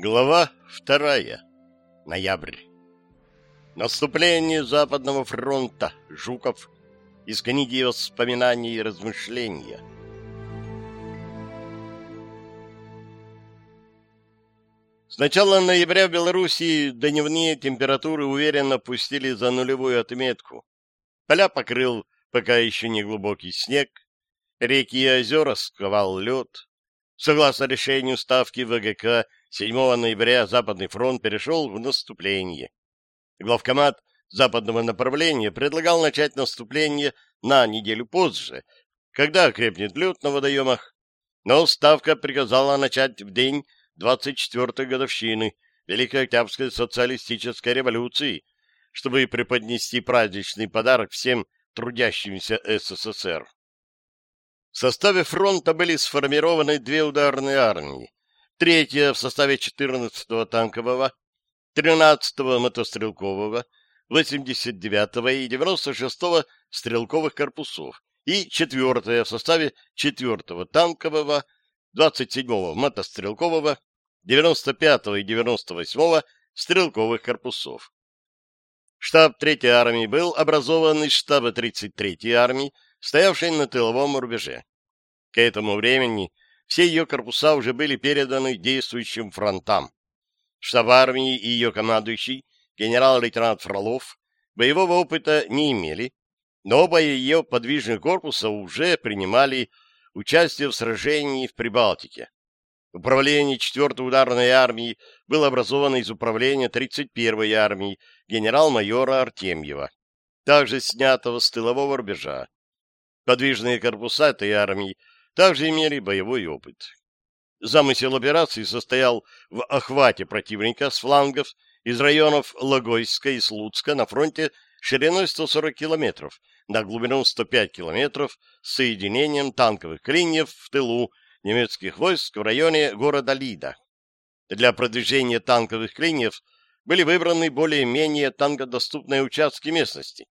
Глава вторая. Ноябрь. Наступление Западного фронта. Жуков. Из книги воспоминаний и размышления. С начала ноября в Белоруссии дневные температуры уверенно пустили за нулевую отметку. Поля покрыл пока еще не глубокий снег, реки и озера сковал лед. Согласно решению ставки ВГК 7 ноября Западный фронт перешел в наступление. Главкомат западного направления предлагал начать наступление на неделю позже, когда окрепнет лед на водоемах, но Ставка приказала начать в день 24-й годовщины Великой Октябрьской социалистической революции, чтобы преподнести праздничный подарок всем трудящимся СССР. В составе фронта были сформированы две ударные армии третья в составе 14-го танкового, 13-го мотострелкового, 89-го и 96-го стрелковых корпусов и 4-я в составе 4-го танкового, 27-го мотострелкового, 95-го и 98-го стрелковых корпусов. Штаб 3-й армии был образован из штаба 33-й армии, стоявшей на тыловом рубеже. К этому времени – все ее корпуса уже были переданы действующим фронтам. Штаб армии и ее командующий, генерал-лейтенант Фролов, боевого опыта не имели, но оба ее подвижных корпуса уже принимали участие в сражении в Прибалтике. Управление 4-й ударной армии было образовано из управления 31-й армии генерал-майора Артемьева, также снятого с тылового рубежа. Подвижные корпуса этой армии – также имели боевой опыт. Замысел операции состоял в охвате противника с флангов из районов Логойска и Слуцка на фронте шириной 140 километров на глубину 105 километров с соединением танковых клиньев в тылу немецких войск в районе города Лида. Для продвижения танковых клиньев были выбраны более-менее танкодоступные участки местности.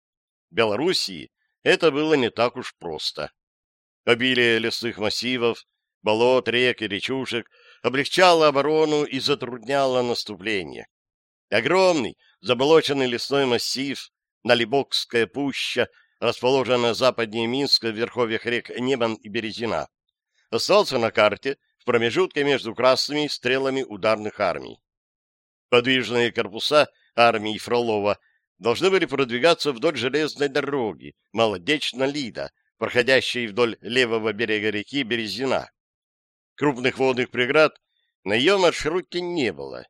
В Белоруссии это было не так уж просто. Обилие лесных массивов, болот, рек и речушек облегчало оборону и затрудняло наступление. Огромный заболоченный лесной массив, Налибокская пуща, расположена западнее Минска в верховьях рек Неман и Березина, остался на карте в промежутке между красными стрелами ударных армий. Подвижные корпуса армии Фролова должны были продвигаться вдоль железной дороги Молодечно-Лида проходящей вдоль левого берега реки Березина. Крупных водных преград на ее маршруте не было.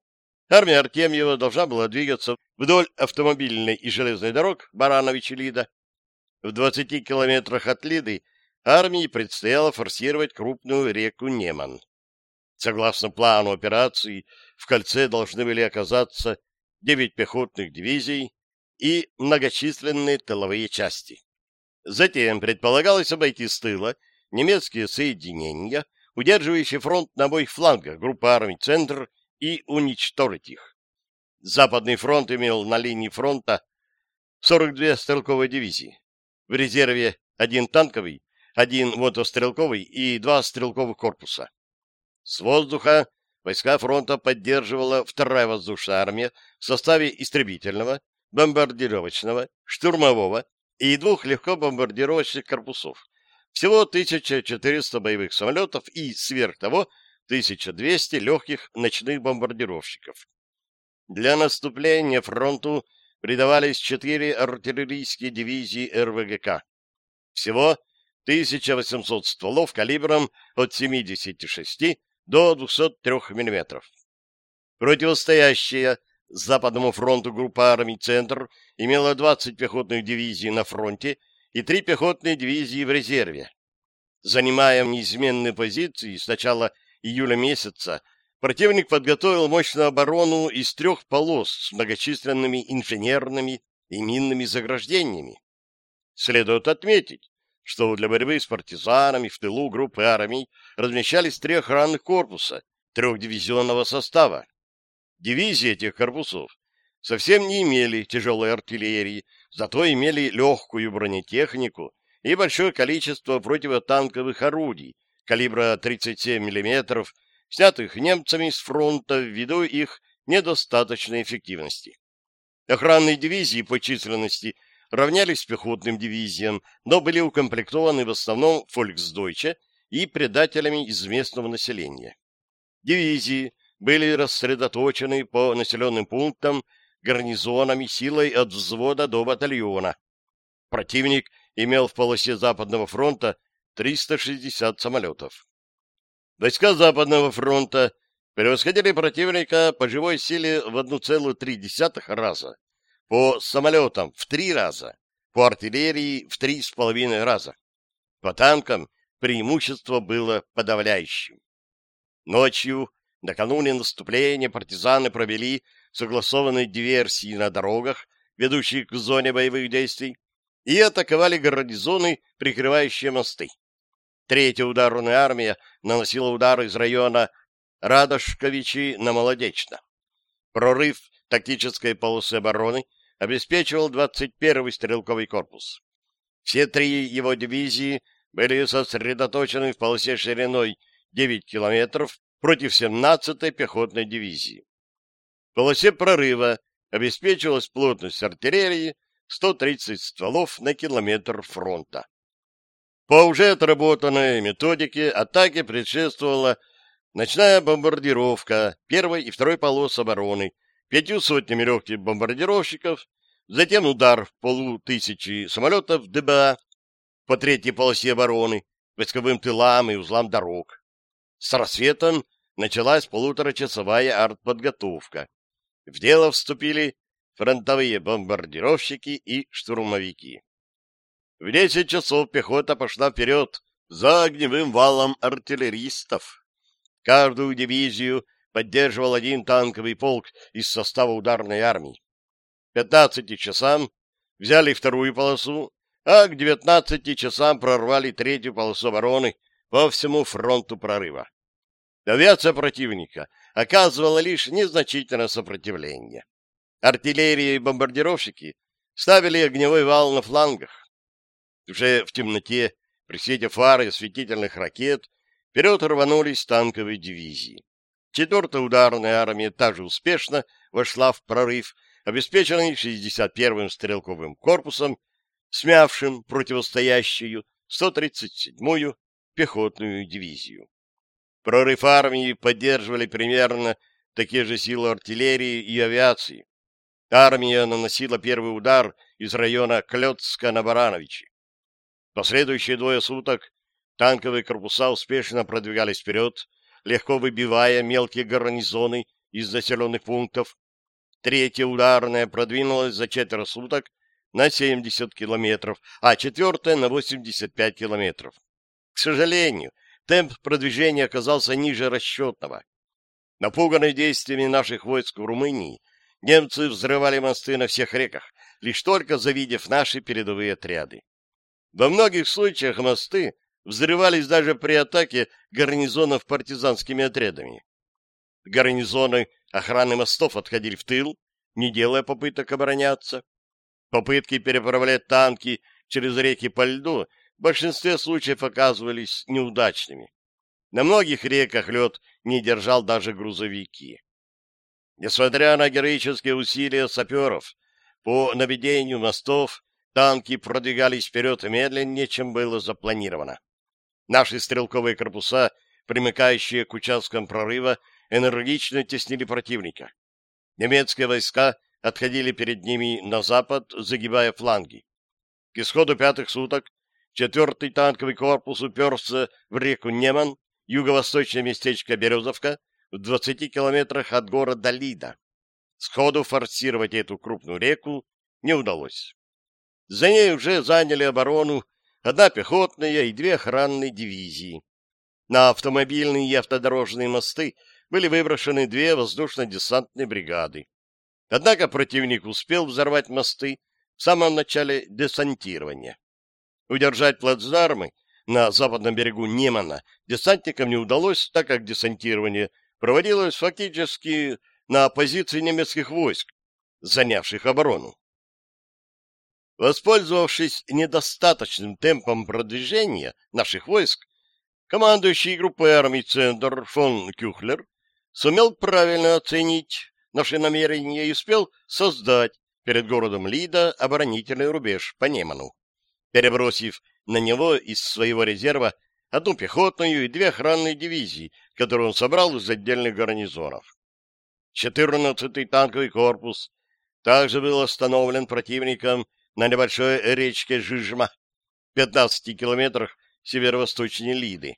Армия Артемьева должна была двигаться вдоль автомобильной и железной дорог Баранович и Лида. В 20 километрах от Лиды армии предстояло форсировать крупную реку Неман. Согласно плану операции, в кольце должны были оказаться 9 пехотных дивизий и многочисленные тыловые части. Затем предполагалось обойти с тыла немецкие соединения, удерживающие фронт на обоих флангах группы армий «Центр» и уничтожить их. Западный фронт имел на линии фронта 42 стрелковые дивизии, в резерве один танковый, один мотострелковый и два стрелковых корпуса. С воздуха войска фронта поддерживала вторая воздушная армия в составе истребительного, бомбардировочного, штурмового и двух легко бомбардировочных корпусов. Всего 1400 боевых самолетов и, сверх того, 1200 легких ночных бомбардировщиков. Для наступления фронту придавались четыре артиллерийские дивизии РВГК. Всего 1800 стволов калибром от 76 до 203 мм. Противостоящая Западному фронту группа армий «Центр» имела 20 пехотных дивизий на фронте и 3 пехотные дивизии в резерве. Занимая неизменные позиции с начала июля месяца, противник подготовил мощную оборону из трех полос с многочисленными инженерными и минными заграждениями. Следует отметить, что для борьбы с партизанами в тылу группы армий размещались три охранных корпуса трехдивизионного состава. Дивизии этих корпусов совсем не имели тяжелой артиллерии, зато имели легкую бронетехнику и большое количество противотанковых орудий калибра 37 мм, снятых немцами с фронта ввиду их недостаточной эффективности. Охранные дивизии по численности равнялись пехотным дивизиям, но были укомплектованы в основном фольксдойче и предателями из местного населения. Дивизии – были рассредоточены по населенным пунктам гарнизонами силой от взвода до батальона. Противник имел в полосе Западного фронта 360 самолетов. Войска Западного фронта превосходили противника по живой силе в 1,3 раза, по самолетам в 3 раза, по артиллерии в 3,5 раза. По танкам преимущество было подавляющим. Ночью Накануне наступления партизаны провели согласованные диверсии на дорогах, ведущих к зоне боевых действий, и атаковали гарнизоны, прикрывающие мосты. Третья ударная армия наносила удар из района Радошковичи на Молодечно. Прорыв тактической полосы обороны обеспечивал 21-й стрелковый корпус. Все три его дивизии были сосредоточены в полосе шириной 9 километров против 17-й пехотной дивизии. В полосе прорыва обеспечивалась плотность артиллерии 130 стволов на километр фронта. По уже отработанной методике атаки предшествовала ночная бомбардировка первой и второй полос обороны, пятью сотнями легких бомбардировщиков, затем удар в полутысячи самолетов ДБА по третьей полосе обороны, войсковым тылам и узлам дорог. С рассветом началась полуторачасовая артподготовка. В дело вступили фронтовые бомбардировщики и штурмовики. В 10 часов пехота пошла вперед за огневым валом артиллеристов. Каждую дивизию поддерживал один танковый полк из состава ударной армии. К 15 часам взяли вторую полосу, а к 19 часам прорвали третью полосу обороны по всему фронту прорыва. Авиация противника оказывала лишь незначительное сопротивление. Артиллерия и бомбардировщики ставили огневой вал на флангах. Уже в темноте, при свете фары и светительных ракет, вперед рванулись танковые дивизии. Четвертая ударная армия также успешно вошла в прорыв, обеспеченный 61-м стрелковым корпусом, смявшим противостоящую 137-ю пехотную дивизию. Прорыв армии поддерживали примерно такие же силы артиллерии и авиации. Армия наносила первый удар из района Клёцка на Барановичи. Последующие двое суток танковые корпуса успешно продвигались вперед, легко выбивая мелкие гарнизоны из заселенных пунктов. Третья ударная продвинулась за четверо суток на 70 километров, а четвертая на 85 километров. К сожалению, темп продвижения оказался ниже расчетного. Напуганные действиями наших войск в Румынии, немцы взрывали мосты на всех реках, лишь только завидев наши передовые отряды. Во многих случаях мосты взрывались даже при атаке гарнизонов партизанскими отрядами. Гарнизоны охраны мостов отходили в тыл, не делая попыток обороняться. Попытки переправлять танки через реки по льду в большинстве случаев оказывались неудачными. На многих реках лед не держал даже грузовики. Несмотря на героические усилия саперов, по наведению мостов танки продвигались вперед медленнее, чем было запланировано. Наши стрелковые корпуса, примыкающие к участкам прорыва, энергично теснили противника. Немецкие войска отходили перед ними на запад, загибая фланги. К исходу пятых суток Четвертый танковый корпус уперся в реку Неман, юго-восточное местечко Березовка, в 20 километрах от города Лида. Сходу форсировать эту крупную реку не удалось. За ней уже заняли оборону одна пехотная и две охранные дивизии. На автомобильные и автодорожные мосты были выброшены две воздушно-десантные бригады. Однако противник успел взорвать мосты в самом начале десантирования. Удержать плацдармы на западном берегу Немана десантникам не удалось, так как десантирование проводилось фактически на позиции немецких войск, занявших оборону. Воспользовавшись недостаточным темпом продвижения наших войск, командующий группой армий «Центр» фон Кюхлер сумел правильно оценить наши намерения и успел создать перед городом Лида оборонительный рубеж по Неману перебросив на него из своего резерва одну пехотную и две охранные дивизии, которые он собрал из отдельных гарнизонов. 14-й танковый корпус также был остановлен противником на небольшой речке Жижма, 15 километрах северо-восточнее Лиды.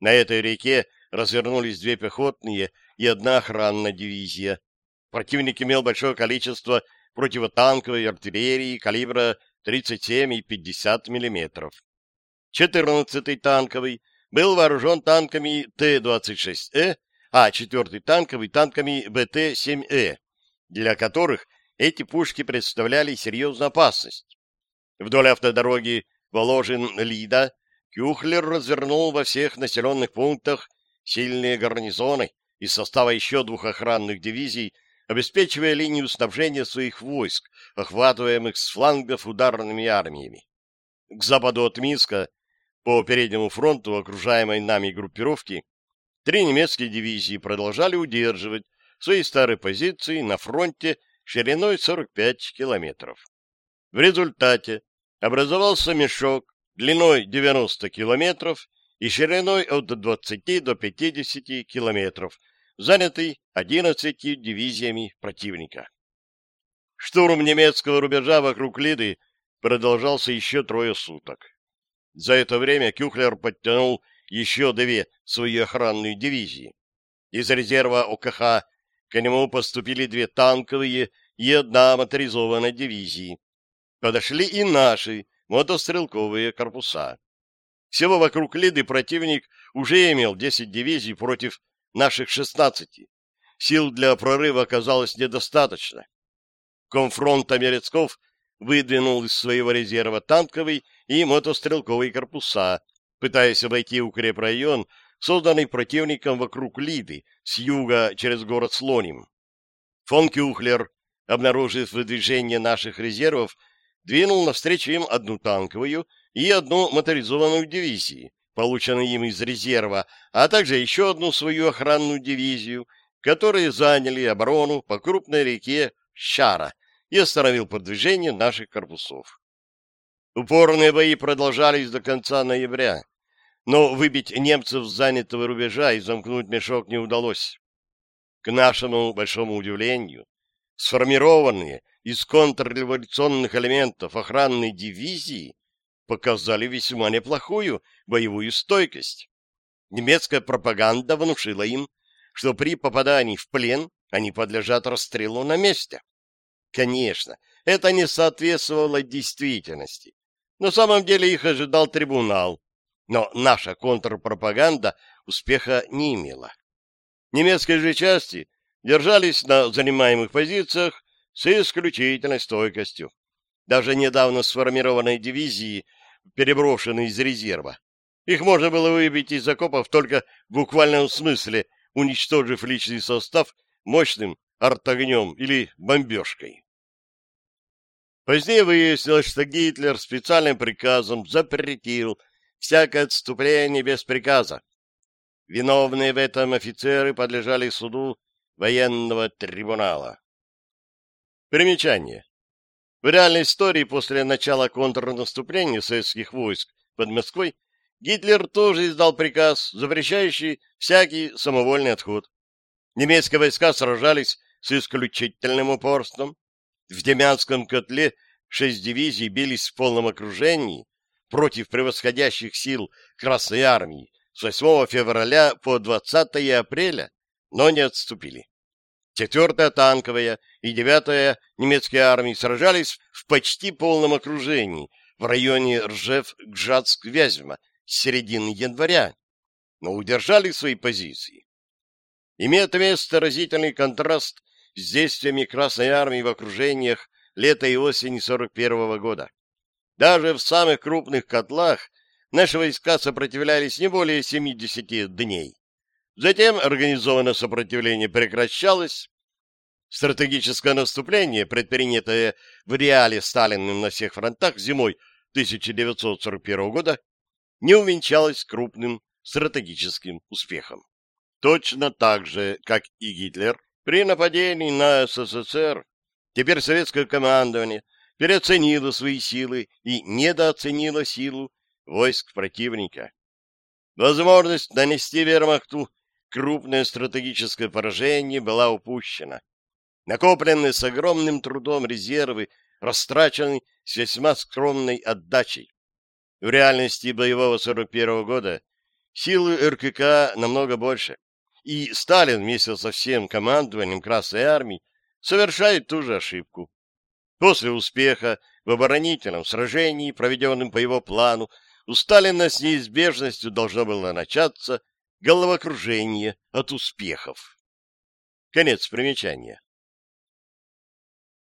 На этой реке развернулись две пехотные и одна охранная дивизия. Противник имел большое количество противотанковой артиллерии калибра 37 и 50 мм. 14-й танковый был вооружен танками Т-26Э, а 4-й танковый танками БТ-7Э, для которых эти пушки представляли серьезную опасность. Вдоль автодороги Воложин-Лида Кюхлер развернул во всех населенных пунктах сильные гарнизоны из состава еще двух охранных дивизий обеспечивая линию снабжения своих войск, охватываемых с флангов ударными армиями. К западу от Минска, по переднему фронту окружаемой нами группировки, три немецкие дивизии продолжали удерживать свои старые позиции на фронте шириной 45 километров. В результате образовался мешок длиной 90 километров и шириной от 20 до 50 километров – Занятый 11 дивизиями противника. Штурм немецкого рубежа вокруг Лиды продолжался еще трое суток. За это время Кюхлер подтянул еще две свои охранные дивизии. Из резерва ОКХ к нему поступили две танковые и одна моторизованная дивизии. Подошли и наши мотострелковые корпуса. Всего вокруг Лиды противник уже имел 10 дивизий против наших шестнадцати, сил для прорыва оказалось недостаточно. Конфронт Мерецков выдвинул из своего резерва танковый и мотострелковый корпуса, пытаясь обойти укрепрайон, созданный противником вокруг Лиды, с юга через город Слоним. Фон Кюхлер, обнаружив выдвижение наших резервов, двинул навстречу им одну танковую и одну моторизованную дивизию полученный им из резерва, а также еще одну свою охранную дивизию, которые заняли оборону по крупной реке Шара, и остановил продвижение наших корпусов. Упорные бои продолжались до конца ноября, но выбить немцев с занятого рубежа и замкнуть мешок не удалось. К нашему большому удивлению, сформированные из контрреволюционных элементов охранной дивизии показали весьма неплохую боевую стойкость. Немецкая пропаганда внушила им, что при попадании в плен они подлежат расстрелу на месте. Конечно, это не соответствовало действительности. На самом деле их ожидал трибунал, но наша контрпропаганда успеха не имела. Немецкие же части держались на занимаемых позициях с исключительной стойкостью даже недавно сформированной дивизии, переброшенной из резерва. Их можно было выбить из окопов только в буквальном смысле, уничтожив личный состав мощным артогнем или бомбежкой. Позднее выяснилось, что Гитлер специальным приказом запретил всякое отступление без приказа. Виновные в этом офицеры подлежали суду военного трибунала. Примечание. В реальной истории после начала контрнаступления советских войск под Москвой Гитлер тоже издал приказ, запрещающий всякий самовольный отход. Немецкие войска сражались с исключительным упорством. В Демянском котле шесть дивизий бились в полном окружении против превосходящих сил Красной Армии с 8 февраля по 20 апреля, но не отступили. Четвертая танковая и 9-я немецкие армии сражались в почти полном окружении в районе Ржев-Гжатск-Вязьма с середины января, но удержали свои позиции. Имеет место разительный контраст с действиями Красной Армии в окружениях лета и осени 41 -го года. Даже в самых крупных котлах наши войска сопротивлялись не более 70 дней. Затем организованное сопротивление прекращалось, Стратегическое наступление, предпринятое в реале Сталиным на всех фронтах зимой 1941 года, не увенчалось крупным стратегическим успехом. Точно так же, как и Гитлер, при нападении на СССР теперь советское командование переоценило свои силы и недооценило силу войск противника. Возможность нанести вермахту крупное стратегическое поражение была упущена накопленные с огромным трудом резервы растрачены с весьма скромной отдачей. В реальности боевого 41-го года силы РКК намного больше, и Сталин вместе со всем командованием Красной Армии совершает ту же ошибку. После успеха в оборонительном сражении, проведенном по его плану, у Сталина с неизбежностью должно было начаться головокружение от успехов. Конец примечания.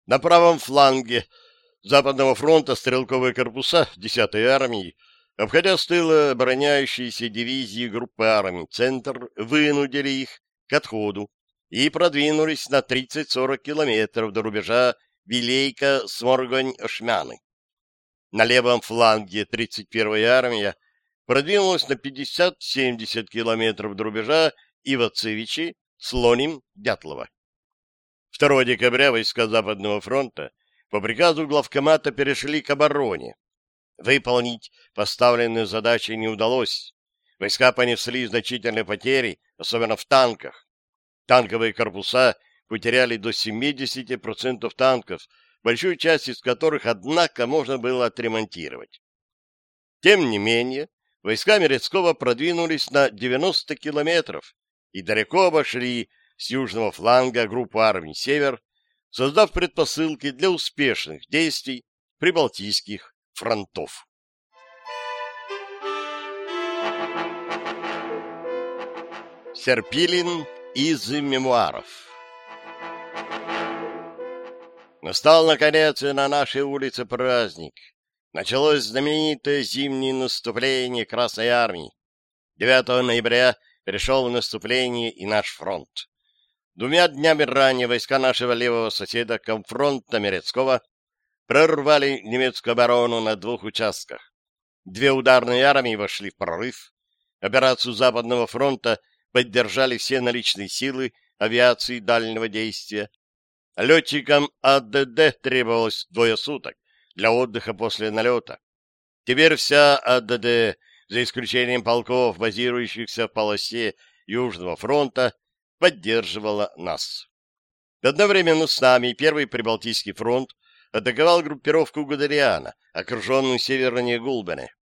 На правом фланге Западного фронта стрелковые корпуса 10-й армии, обходя с тыла обороняющиеся дивизии группы армий «Центр», вынудили их к отходу и продвинулись на 30-40 километров до рубежа Вилейка-Сморгонь-Шмяны. На левом фланге 31-я армия продвинулась на 50-70 километров до рубежа Ивацевичи, Слоним, Дятлова. 2 декабря войска Западного фронта по приказу главкомата перешли к обороне. Выполнить поставленную задачу не удалось. Войска понесли значительные потери, особенно в танках. Танковые корпуса потеряли до 70% танков, большую часть из которых, однако, можно было отремонтировать. Тем не менее, войска Мерецкого продвинулись на 90 километров и далеко обошли с южного фланга группу армий «Север», создав предпосылки для успешных действий прибалтийских фронтов. Серпилин из мемуаров Настал, наконец, и на нашей улице праздник. Началось знаменитое зимнее наступление Красной Армии. 9 ноября перешел в наступление и наш фронт. Двумя днями ранее войска нашего левого соседа конфронта Мерецкого прорвали немецкую оборону на двух участках. Две ударные армии вошли в прорыв. Операцию Западного фронта поддержали все наличные силы авиации дальнего действия. Летчикам АДД требовалось двое суток для отдыха после налета. Теперь вся АДД, за исключением полков, базирующихся в полосе Южного фронта, поддерживала нас. Одновременно с нами Первый Прибалтийский фронт атаковал группировку Гудериана, окруженную севернее Гулбене.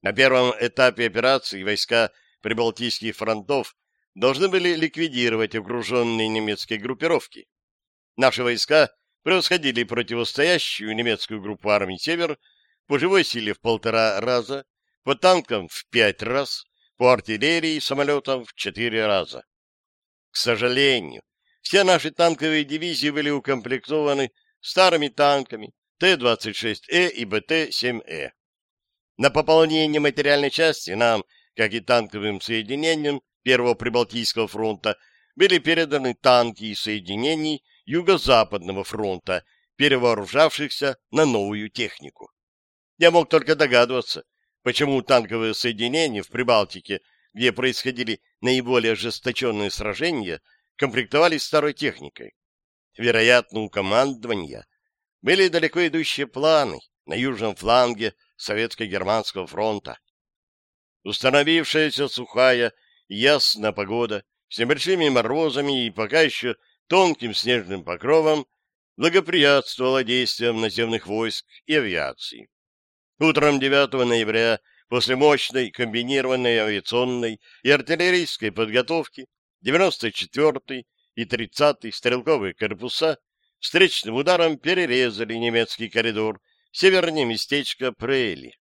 На первом этапе операции войска Прибалтийских фронтов должны были ликвидировать окруженные немецкие группировки. Наши войска превосходили противостоящую немецкую группу армий «Север» по живой силе в полтора раза, по танкам в пять раз, по артиллерии и самолетам в четыре раза. К сожалению, все наши танковые дивизии были укомплектованы старыми танками Т-26Э и БТ-7Э. На пополнение материальной части нам, как и танковым соединениям Первого Прибалтийского фронта, были переданы танки и соединений Юго-Западного фронта, перевооружавшихся на новую технику. Я мог только догадываться, почему танковые соединения в Прибалтике – где происходили наиболее ожесточенные сражения, комплектовались старой техникой. Вероятно, у командования были далеко идущие планы на южном фланге Советско-Германского фронта. Установившаяся сухая, ясная погода с небольшими морозами и пока еще тонким снежным покровом благоприятствовала действиям наземных войск и авиации. Утром 9 ноября после мощной комбинированной авиационной и артиллерийской подготовки 94-й и 30-й стрелковые корпуса встречным ударом перерезали немецкий коридор севернее местечко Прейли.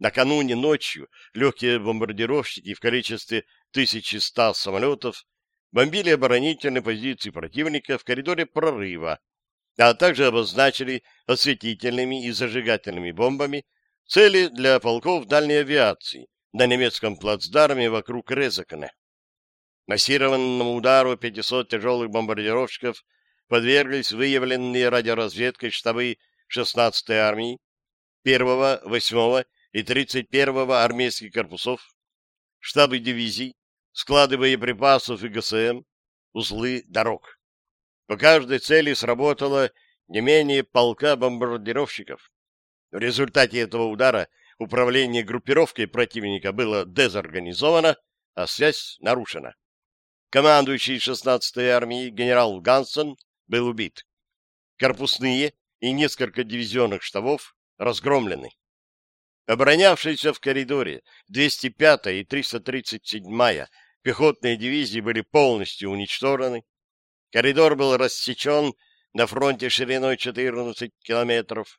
Накануне ночью легкие бомбардировщики в количестве 1100 самолетов бомбили оборонительные позиции противника в коридоре прорыва, а также обозначили осветительными и зажигательными бомбами Цели для полков дальней авиации на немецком плацдарме вокруг Резакне. Массированному удару 500 тяжелых бомбардировщиков подверглись выявленные радиоразведкой штабы 16-й армии, 1-го, 8-го и 31-го армейских корпусов, штабы дивизий, склады боеприпасов и ГСМ, узлы дорог. По каждой цели сработало не менее полка бомбардировщиков. В результате этого удара управление группировкой противника было дезорганизовано, а связь нарушена. Командующий 16-й армией генерал Гансон был убит. Корпусные и несколько дивизионных штабов разгромлены. Оборонявшиеся в коридоре 205-я и 337-я пехотные дивизии были полностью уничтожены. Коридор был рассечен на фронте шириной 14 километров.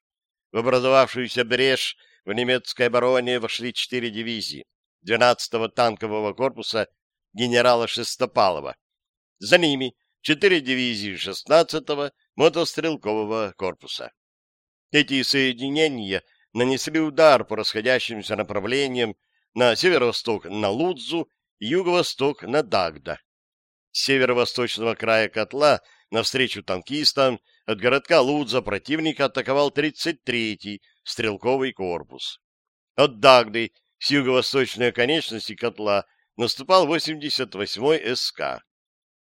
В образовавшуюся брешь в немецкой обороне вошли четыре дивизии 12-го танкового корпуса генерала Шестопалова. За ними четыре дивизии 16-го мотострелкового корпуса. Эти соединения нанесли удар по расходящимся направлениям на северо-восток на Лудзу и юго-восток на Дагда. С северо-восточного края котла навстречу танкистам – от городка Лудза противника атаковал 33-й стрелковый корпус. От Дагды с юго-восточной оконечности котла наступал 88-й СК.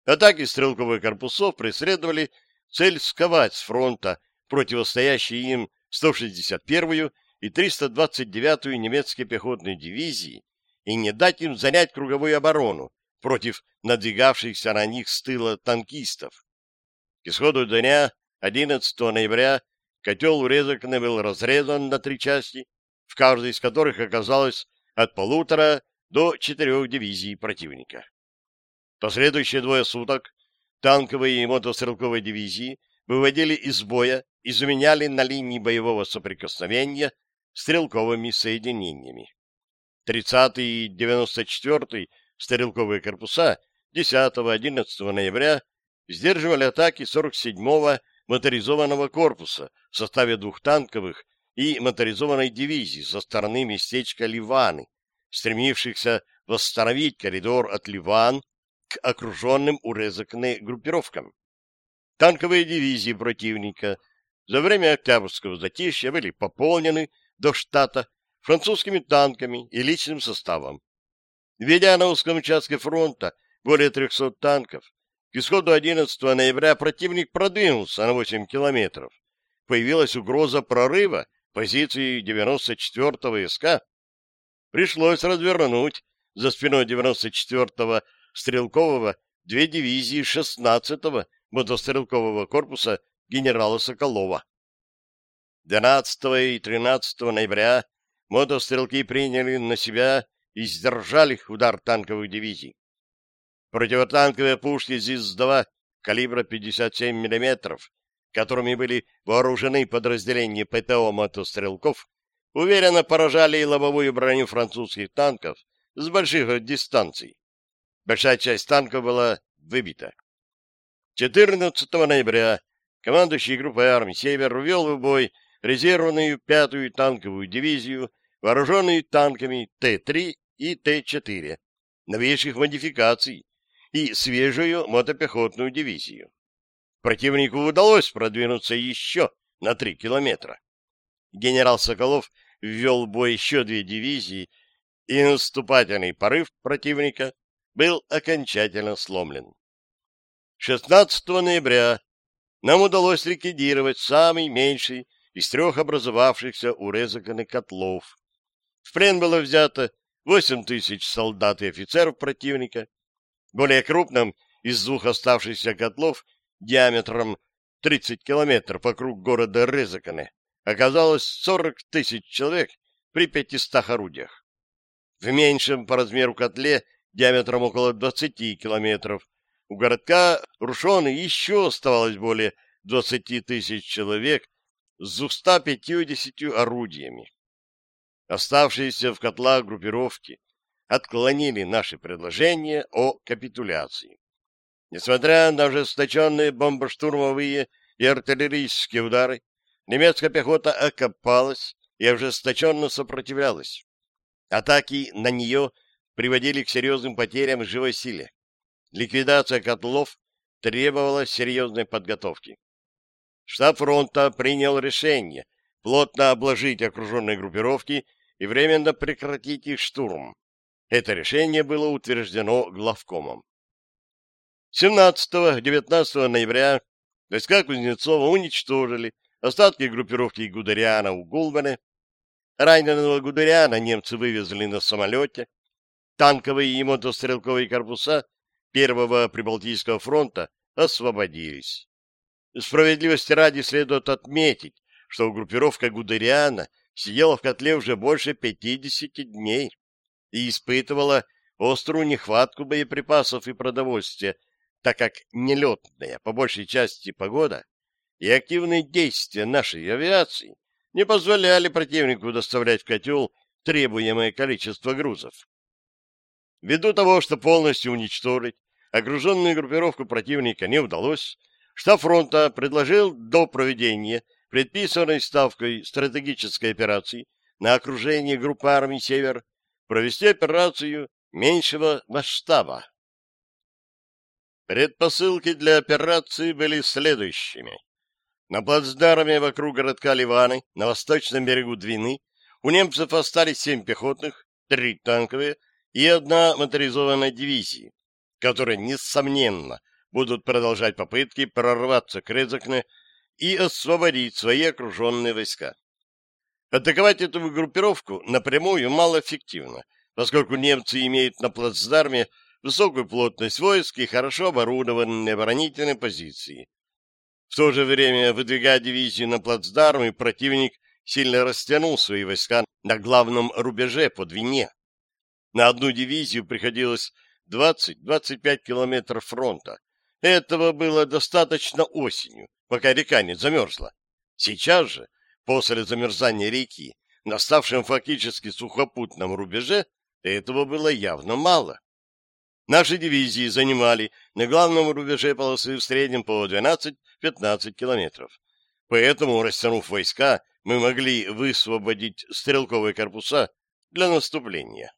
Атаки стрелковых корпусов преследовали цель сковать с фронта противостоящие им 161-ю и 329-ю немецкие пехотные дивизии и не дать им занять круговую оборону против надвигавшихся на них с тыла танкистов. К исходу дня 11 ноября котел урезокны был разрезан на три части, в каждой из которых оказалось от полутора до четырех дивизий противника. Последующие двое суток танковые и мотострелковые дивизии выводили из боя и заменяли на линии боевого соприкосновения стрелковыми соединениями. 30 и 94 стрелковые корпуса 10-11 ноября сдерживали атаки 47-го моторизованного корпуса в составе двух танковых и моторизованной дивизии со стороны местечка Ливаны, стремившихся восстановить коридор от Ливан к окруженным урезокны группировкам. Танковые дивизии противника за время Октябрьского затишья были пополнены до штата французскими танками и личным составом. Ведя на узком участке фронта более 300 танков, к исходу 11 ноября противник продвинулся на 8 километров. Появилась угроза прорыва позиции 94-го СК. Пришлось развернуть за спиной 94-го стрелкового две дивизии 16-го мотострелкового корпуса генерала Соколова. 12 и 13 ноября мотострелки приняли на себя и сдержали удар танковых дивизий противотанковые пушки ЗИС-2 калибра 57 мм, которыми были вооружены подразделения ПТО мотострелков, уверенно поражали и лобовую броню французских танков с больших дистанций. Большая часть танков была выбита. 14 ноября командующий группой армий «Север» ввел в бой резервную пятую танковую дивизию, вооруженную танками Т-3 и Т-4 новейших модификаций, и свежую мотопехотную дивизию. Противнику удалось продвинуться еще на три километра. Генерал Соколов ввел в бой еще две дивизии, и наступательный порыв противника был окончательно сломлен. 16 ноября нам удалось ликвидировать самый меньший из трех образовавшихся у котлов. В плен было взято 8 тысяч солдат и офицеров противника, более крупным из двух оставшихся котлов диаметром 30 километров вокруг города Резакане оказалось 40 тысяч человек при 500 орудиях. В меньшем по размеру котле диаметром около 20 километров у городка Рушоны еще оставалось более 20 тысяч человек с 250 орудиями. Оставшиеся в котлах группировки отклонили наши предложения о капитуляции. Несмотря на ожесточенные бомбоштурмовые и артиллерийские удары, немецкая пехота окопалась и ожесточенно сопротивлялась. Атаки на нее приводили к серьезным потерям живой силе. Ликвидация котлов требовала серьезной подготовки. Штаб фронта принял решение плотно обложить окруженные группировки и временно прекратить их штурм. Это решение было утверждено главкомом. 17-19 ноября войска Кузнецова уничтожили остатки группировки Гудериана у Гулбане. Раненого Гудериана немцы вывезли на самолете. Танковые и мотострелковые корпуса Первого Прибалтийского фронта освободились. Справедливости ради следует отметить, что группировка Гудериана сидела в котле уже больше 50 дней и испытывала острую нехватку боеприпасов и продовольствия, так как нелетная, по большей части, погода и активные действия нашей авиации не позволяли противнику доставлять в котел требуемое количество грузов. Ввиду того, что полностью уничтожить окруженную группировку противника не удалось, штаб фронта предложил до проведения предписанной ставкой стратегической операции на окружении группы армий «Север» провести операцию меньшего масштаба. Предпосылки для операции были следующими. На плацдарме вокруг городка Ливаны, на восточном берегу Двины, у немцев остались семь пехотных, три танковые и одна моторизованная дивизия, которые, несомненно, будут продолжать попытки прорваться к Резакне и освободить свои окруженные войска. Атаковать эту группировку напрямую малоэффективно, поскольку немцы имеют на плацдарме высокую плотность войск и хорошо оборудованные оборонительные позиции. В то же время, выдвигая дивизии на плацдармы, противник сильно растянул свои войска на главном рубеже по Двине. На одну дивизию приходилось 20-25 километров фронта. Этого было достаточно осенью, пока река не замерзла. Сейчас же после замерзания реки, наставшим фактически сухопутном рубеже, этого было явно мало. Наши дивизии занимали на главном рубеже полосы в среднем по 12-15 километров. Поэтому, растянув войска, мы могли высвободить стрелковые корпуса для наступления.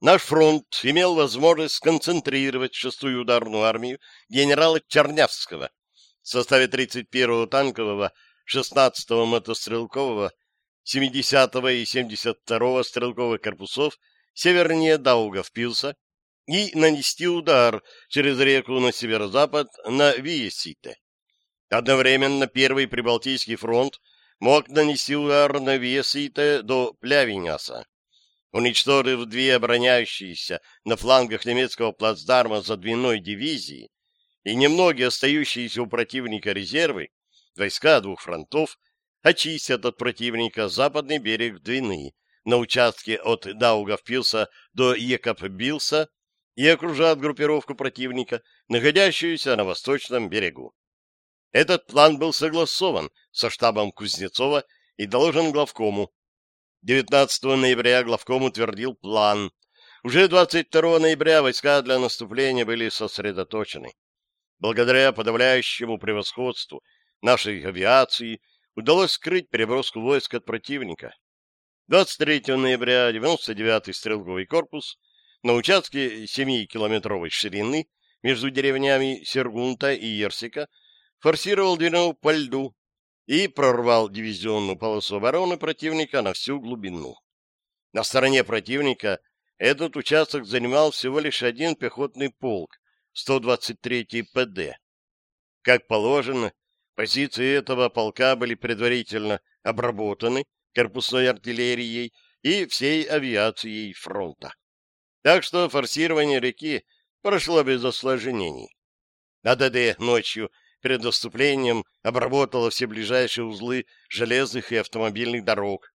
Наш фронт имел возможность сконцентрировать шестую ударную армию генерала Чернявского в составе 31-го танкового 16-го мотострелкового, 70-го и 72-го стрелковых корпусов севернее Дауга впился и нанести удар через реку на северо-запад на Виесите. Одновременно Первый Прибалтийский фронт мог нанести удар на Виесите до Плявиняса. Уничтожив две обороняющиеся на флангах немецкого плацдарма за двиной дивизии и немногие остающиеся у противника резервы, Войска двух фронтов очистят от противника западный берег Двины на участке от Даугавпилса до Екапбилса и окружат группировку противника, находящуюся на восточном берегу. Этот план был согласован со штабом Кузнецова и доложен главкому. 19 ноября главком утвердил план. Уже 22 ноября войска для наступления были сосредоточены. Благодаря подавляющему превосходству нашей авиации удалось скрыть переброску войск от противника. 23 ноября 99-й стрелковый корпус на участке 7-километровой ширины между деревнями Сергунта и Ерсика форсировал двинул по льду и прорвал дивизионную полосу обороны противника на всю глубину. На стороне противника этот участок занимал всего лишь один пехотный полк, 123-й ПД. Как положено, Позиции этого полка были предварительно обработаны корпусной артиллерией и всей авиацией фронта. Так что форсирование реки прошло без осложнений. АДД ночью перед наступлением обработала все ближайшие узлы железных и автомобильных дорог.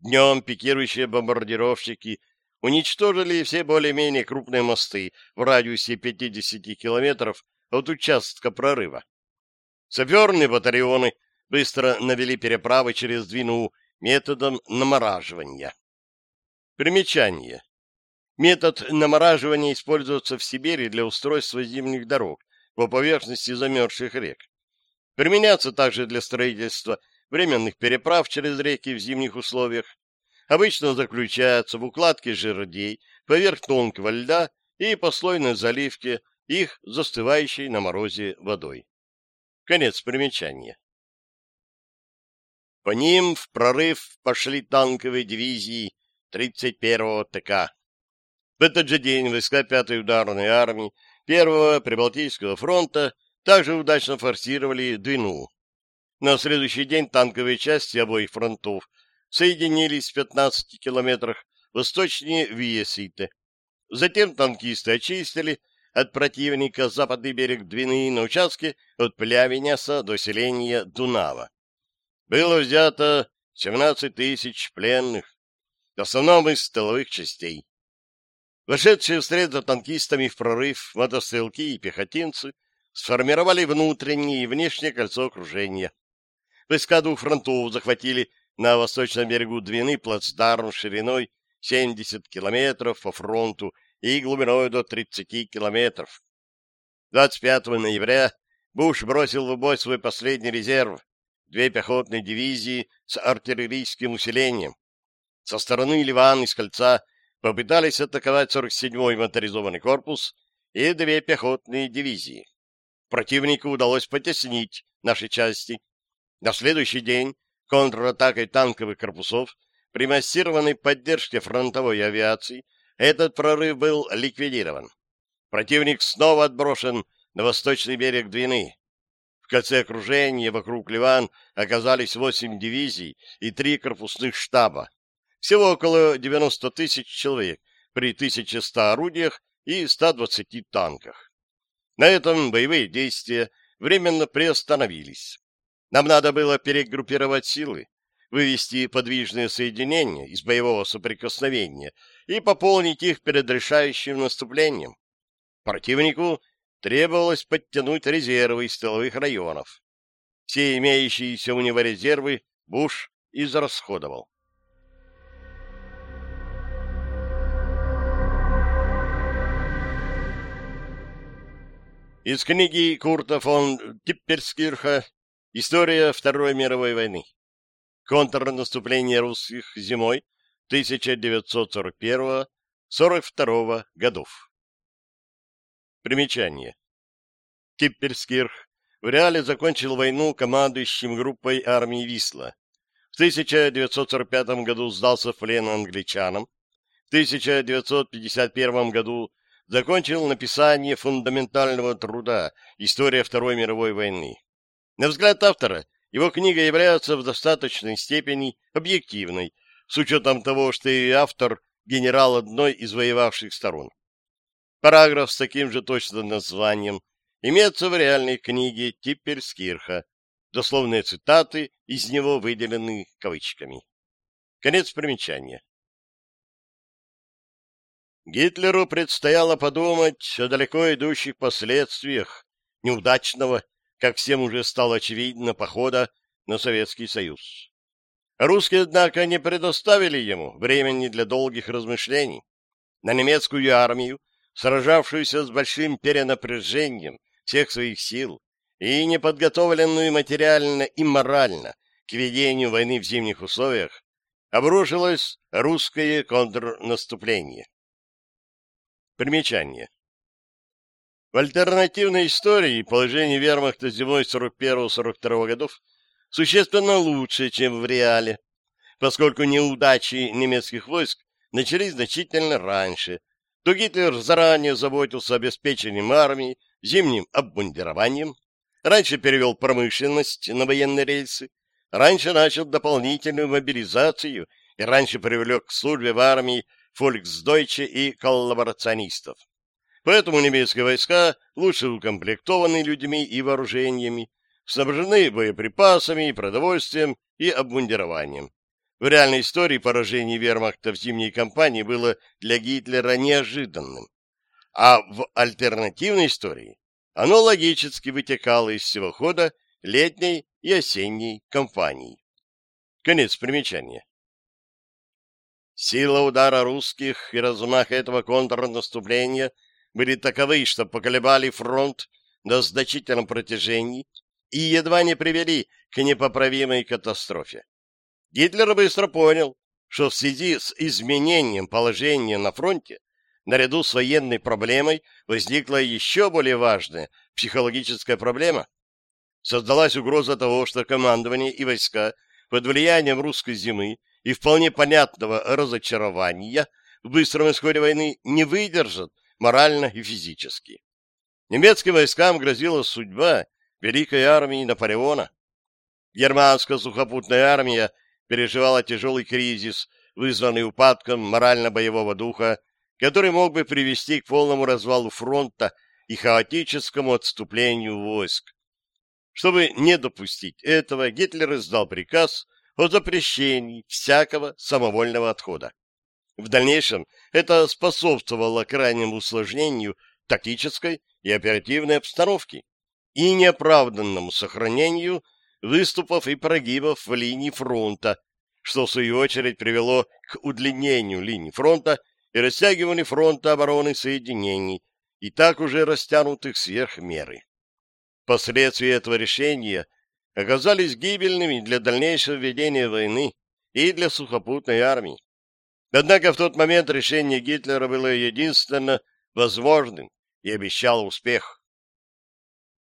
Днем пикирующие бомбардировщики уничтожили все более-менее крупные мосты в радиусе 50 километров от участка прорыва. Саперные батареоны быстро навели переправы через Двину методом намораживания. Примечание. Метод намораживания используется в Сибири для устройства зимних дорог по поверхности замерзших рек. Применяется также для строительства временных переправ через реки в зимних условиях. Обычно заключается в укладке жердей поверх тонкого льда и послойной заливке их застывающей на морозе водой. Конец примечания. По ним в прорыв пошли танковые дивизии 31-го ТК. В этот же день войска 5-й ударной армии 1-го Прибалтийского фронта также удачно форсировали Двину. На следующий день танковые части обоих фронтов соединились в 15 километрах восточнее Виеситы. Затем танкисты очистили от противника западный берег Двины на участке от Плявенеса до селения Дунава. Было взято 17 тысяч пленных, в основном из столовых частей. Вошедшие вслед за танкистами в прорыв мотострелки и пехотинцы сформировали внутреннее и внешнее кольцо окружения. Войска двух фронтов захватили на восточном берегу Двины плацдарм шириной 70 километров по фронту и глубиной до 30 километров. 25 ноября Буш бросил в бой свой последний резерв, две пехотные дивизии с артиллерийским усилением. Со стороны Ливан из кольца попытались атаковать 47-й моторизованный корпус и две пехотные дивизии. Противнику удалось потеснить наши части. На следующий день контратакой танковых корпусов при массированной поддержке фронтовой авиации – этот прорыв был ликвидирован. Противник снова отброшен на восточный берег Двины. В кольце окружения вокруг Ливан оказались восемь дивизий и три корпусных штаба. Всего около 90 тысяч человек при 1100 орудиях и 120 танках. На этом боевые действия временно приостановились. Нам надо было перегруппировать силы, вывести подвижные соединения из боевого соприкосновения – и пополнить их перед решающим наступлением. Противнику требовалось подтянуть резервы из столовых районов. Все имеющиеся у него резервы Буш израсходовал. Из книги Курта фон Типперскирха «История Второй мировой войны. Контрнаступление русских зимой 1941-42 годов. Примечание. Кипперскирх в реале закончил войну командующим группой армии Висла. В 1945 году сдался в плен англичанам. В 1951 году закончил написание фундаментального труда «История Второй мировой войны». На взгляд автора, его книга является в достаточной степени объективной, с учетом того, что и автор — генерал одной из воевавших сторон. Параграф с таким же точно названием имеется в реальной книге Типперскирха, дословные цитаты из него выделены кавычками. Конец примечания. Гитлеру предстояло подумать о далеко идущих последствиях неудачного, как всем уже стало очевидно, похода на Советский Союз. Русские, однако, не предоставили ему времени для долгих размышлений. На немецкую армию, сражавшуюся с большим перенапряжением всех своих сил и неподготовленную материально и морально к ведению войны в зимних условиях, обрушилось русское контрнаступление. Примечание. В альтернативной истории положение вермахта зимой 41-42 годов существенно лучше, чем в реале, поскольку неудачи немецких войск начались значительно раньше, то Гитлер заранее заботился о обеспечении армии, зимним обмундированием, раньше перевел промышленность на военные рельсы, раньше начал дополнительную мобилизацию и раньше привлек к службе в армии фольксдойче и коллаборационистов. Поэтому немецкие войска лучше укомплектованы людьми и вооружениями, снабжены боеприпасами, продовольствием и обмундированием. В реальной истории поражение вермахта в зимней кампании было для Гитлера неожиданным, а в альтернативной истории оно логически вытекало из всего хода летней и осенней кампаний. Конец примечания. Сила удара русских и размах этого контрнаступления были таковы, что поколебали фронт на значительном протяжении и едва не привели к непоправимой катастрофе. Гитлер быстро понял, что в связи с изменением положения на фронте наряду с военной проблемой возникла еще более важная психологическая проблема. Создалась угроза того, что командование и войска под влиянием русской зимы и вполне понятного разочарования в быстром исходе войны не выдержат морально и физически. Немецким войскам грозила судьба Великой армии Наполеона. Германская сухопутная армия переживала тяжелый кризис, вызванный упадком морально-боевого духа, который мог бы привести к полному развалу фронта и хаотическому отступлению войск. Чтобы не допустить этого, Гитлер издал приказ о запрещении всякого самовольного отхода. В дальнейшем это способствовало крайнему усложнению тактической и оперативной обстановки и неоправданному сохранению выступов и прогибов в линии фронта, что в свою очередь привело к удлинению линии фронта и растягиванию фронта обороны соединений, и так уже растянутых сверх меры. Последствия этого решения оказались гибельными для дальнейшего ведения войны и для сухопутной армии. Однако в тот момент решение Гитлера было единственно возможным и обещало успех.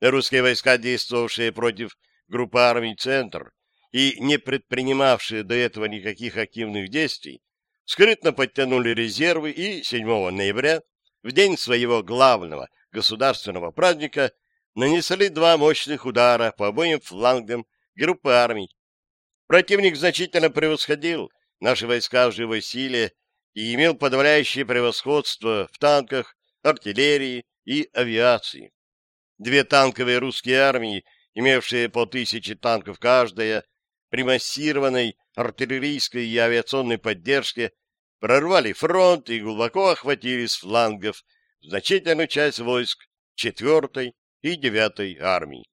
Русские войска, действовавшие против группы армий «Центр» и не предпринимавшие до этого никаких активных действий, скрытно подтянули резервы и 7 ноября, в день своего главного государственного праздника, нанесли два мощных удара по обоим флангам группы армий. Противник значительно превосходил наши войска в живой силе и имел подавляющее превосходство в танках, артиллерии и авиации. Две танковые русские армии, имевшие по тысяче танков каждая, при массированной артиллерийской и авиационной поддержке, прорвали фронт и глубоко охватили с флангов значительную часть войск 4 и 9 армий.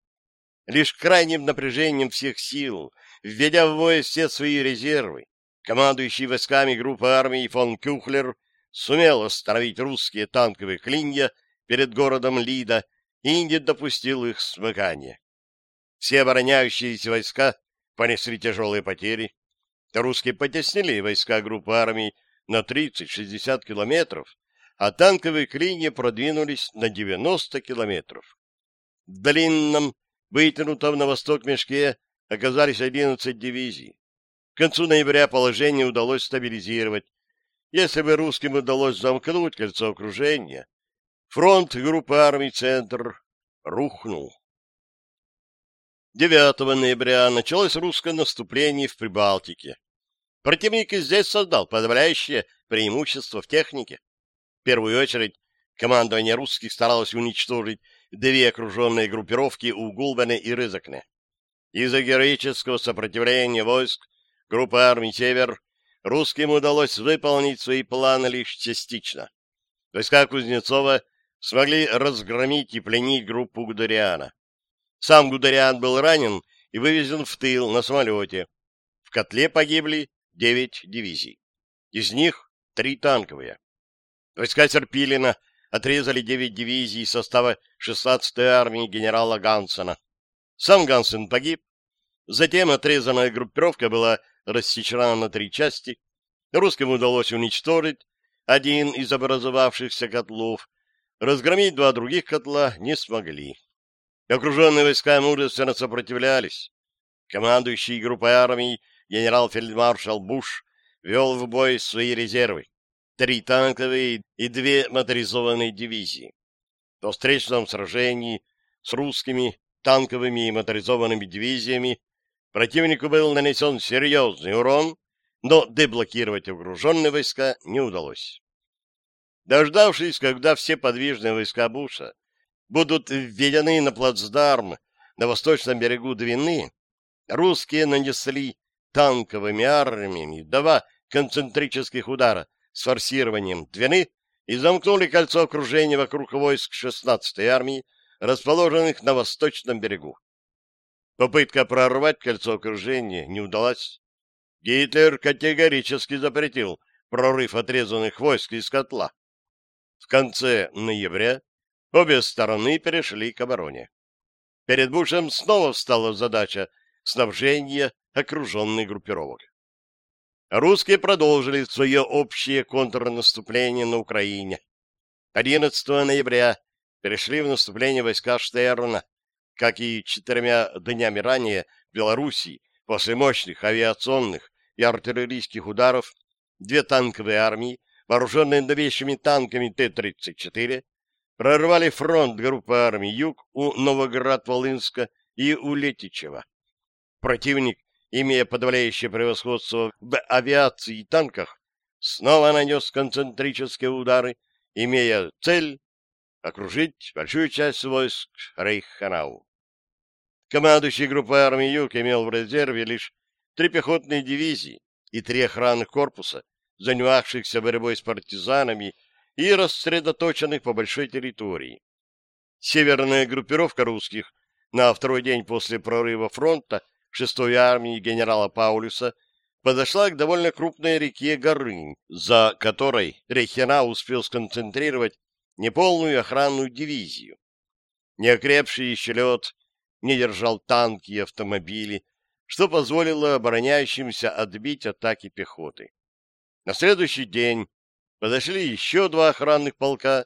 Лишь крайним напряжением всех сил, введя в бой все свои резервы, командующий войсками группы армии фон Кюхлер сумел остановить русские танковые клинья перед городом Лида и допустил их смыкание. Все обороняющиеся войска понесли тяжелые потери. Русские потеснили войска группы армий на 30-60 километров, а танковые к продвинулись на 90 километров. В длинном, вытянутом на восток мешке оказались 11 дивизий. К концу ноября положение удалось стабилизировать. Если бы русским удалось замкнуть кольцо окружения, Фронт группы армий «Центр» рухнул. 9 ноября началось русское наступление в Прибалтике. Противник и здесь создал подавляющее преимущество в технике. В первую очередь, командование русских старалось уничтожить две окруженные группировки у Гулбана и Рызакне. Из-за героического сопротивления войск группы армий «Север» русским удалось выполнить свои планы лишь частично. Войска Кузнецова смогли разгромить и пленить группу Гудериана. Сам Гудериан был ранен и вывезен в тыл на самолете. В котле погибли девять дивизий. Из них три танковые. Войска Серпилина отрезали девять дивизий состава 16-й армии генерала Гансена. Сам Гансен погиб. Затем отрезанная группировка была рассечена на три части. Русским удалось уничтожить один из образовавшихся котлов, разгромить два других котла не смогли. Окруженные войска мужественно сопротивлялись. Командующий группой армий генерал-фельдмаршал Буш вел в бой свои резервы. Три танковые и две моторизованные дивизии. В встречном сражении с русскими танковыми и моторизованными дивизиями противнику был нанесен серьезный урон, но деблокировать окруженные войска не удалось дождавшись, когда все подвижные войска Буша будут введены на плацдарм на восточном берегу Двины, русские нанесли танковыми армиями два концентрических удара с форсированием Двины и замкнули кольцо окружения вокруг войск 16-й армии, расположенных на восточном берегу. Попытка прорвать кольцо окружения не удалась. Гитлер категорически запретил прорыв отрезанных войск из котла. В конце ноября обе стороны перешли к обороне. Перед Бушем снова встала задача снабжения окруженных группировок. Русские продолжили свое общее контрнаступление на Украине. 11 ноября перешли в наступление войска Штерна, как и четырьмя днями ранее в Белоруссии после мощных авиационных и артиллерийских ударов две танковые армии вооруженные новейшими танками Т-34, прорвали фронт группы армий «Юг» у Новоград-Волынска и у Летичева. Противник, имея подавляющее превосходство в авиации и танках, снова нанес концентрические удары, имея цель окружить большую часть войск рейхханау. Командующий группой армии «Юг» имел в резерве лишь три пехотные дивизии и три охранных корпуса, занимавшихся борьбой с партизанами, и рассредоточенных по большой территории. Северная группировка русских на второй день после прорыва фронта 6-й армии генерала Паулюса подошла к довольно крупной реке Горынь, за которой Рехена успел сконцентрировать неполную охранную дивизию. Неокрепший щелет не держал танки и автомобили, что позволило обороняющимся отбить атаки пехоты. На следующий день подошли еще два охранных полка,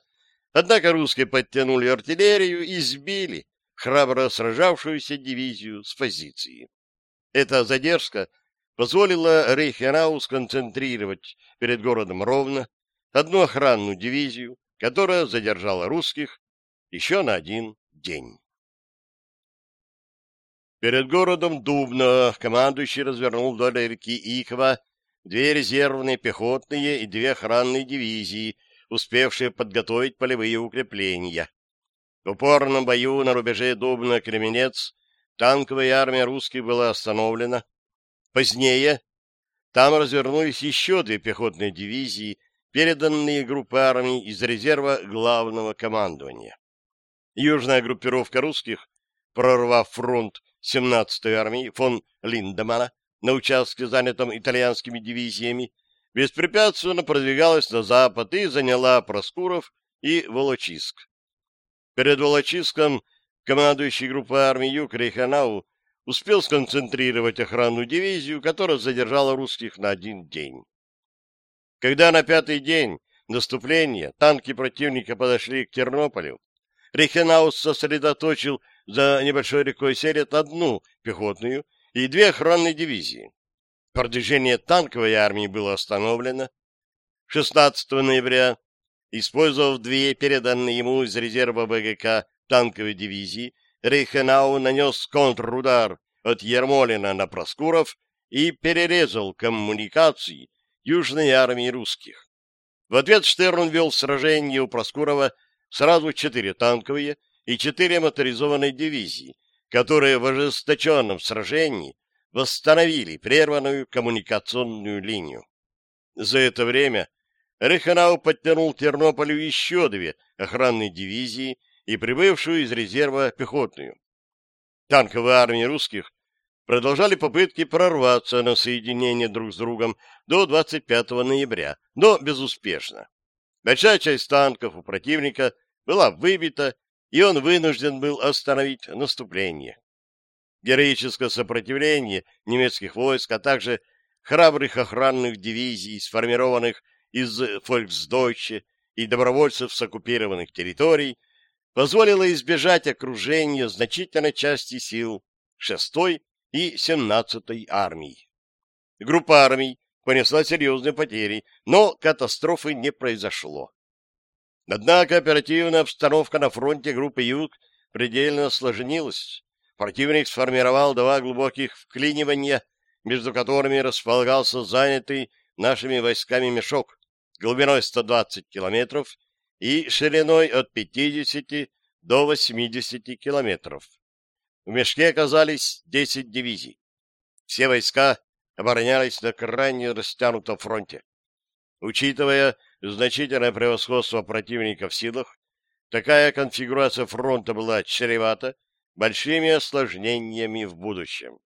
однако русские подтянули артиллерию и сбили храбро сражавшуюся дивизию с позиции. Эта задержка позволила Рейхенау сконцентрировать перед городом Ровно одну охранную дивизию, которая задержала русских еще на один день. Перед городом Дубно командующий развернул вдоль реки Иква две резервные пехотные и две охранные дивизии, успевшие подготовить полевые укрепления. В упорном бою на рубеже Дубна-Кременец танковая армия русских была остановлена. Позднее там развернулись еще две пехотные дивизии, переданные группы армий из резерва главного командования. Южная группировка русских, прорвав фронт 17-й армии фон Линдемана, на участке, занятом итальянскими дивизиями, беспрепятственно продвигалась на запад и заняла Проскуров и Волочиск. Перед Волочиском командующий группой армии Юг Рейханау успел сконцентрировать охранную дивизию, которая задержала русских на один день. Когда на пятый день наступления танки противника подошли к Тернополю, Рейхенау сосредоточил за небольшой рекой Серет одну пехотную и две охранные дивизии. Продвижение танковой армии было остановлено. 16 ноября, использовав две переданные ему из резерва БГК танковой дивизии, Рейхенау нанес контрудар от Ермолина на Проскуров и перерезал коммуникации Южной армии русских. В ответ Штерн вел сражение у Проскурова сразу четыре танковые и четыре моторизованные дивизии, которые в ожесточенном сражении восстановили прерванную коммуникационную линию. За это время Рыханау подтянул Тернополю еще две охранные дивизии и прибывшую из резерва пехотную. Танковые армии русских продолжали попытки прорваться на соединение друг с другом до 25 ноября, но безуспешно. Большая часть танков у противника была выбита и он вынужден был остановить наступление. Героическое сопротивление немецких войск, а также храбрых охранных дивизий, сформированных из фольксдойче и добровольцев с оккупированных территорий, позволило избежать окружения значительной части сил 6-й и 17-й армий. Группа армий понесла серьезные потери, но катастрофы не произошло. Однако оперативная обстановка на фронте группы «Юг» предельно сложнилась. Противник сформировал два глубоких вклинивания, между которыми располагался занятый нашими войсками мешок глубиной 120 километров и шириной от 50 до 80 километров. В мешке оказались 10 дивизий. Все войска оборонялись на крайне растянутом фронте. Учитывая значительное превосходство противника в силах, такая конфигурация фронта была чревата большими осложнениями в будущем.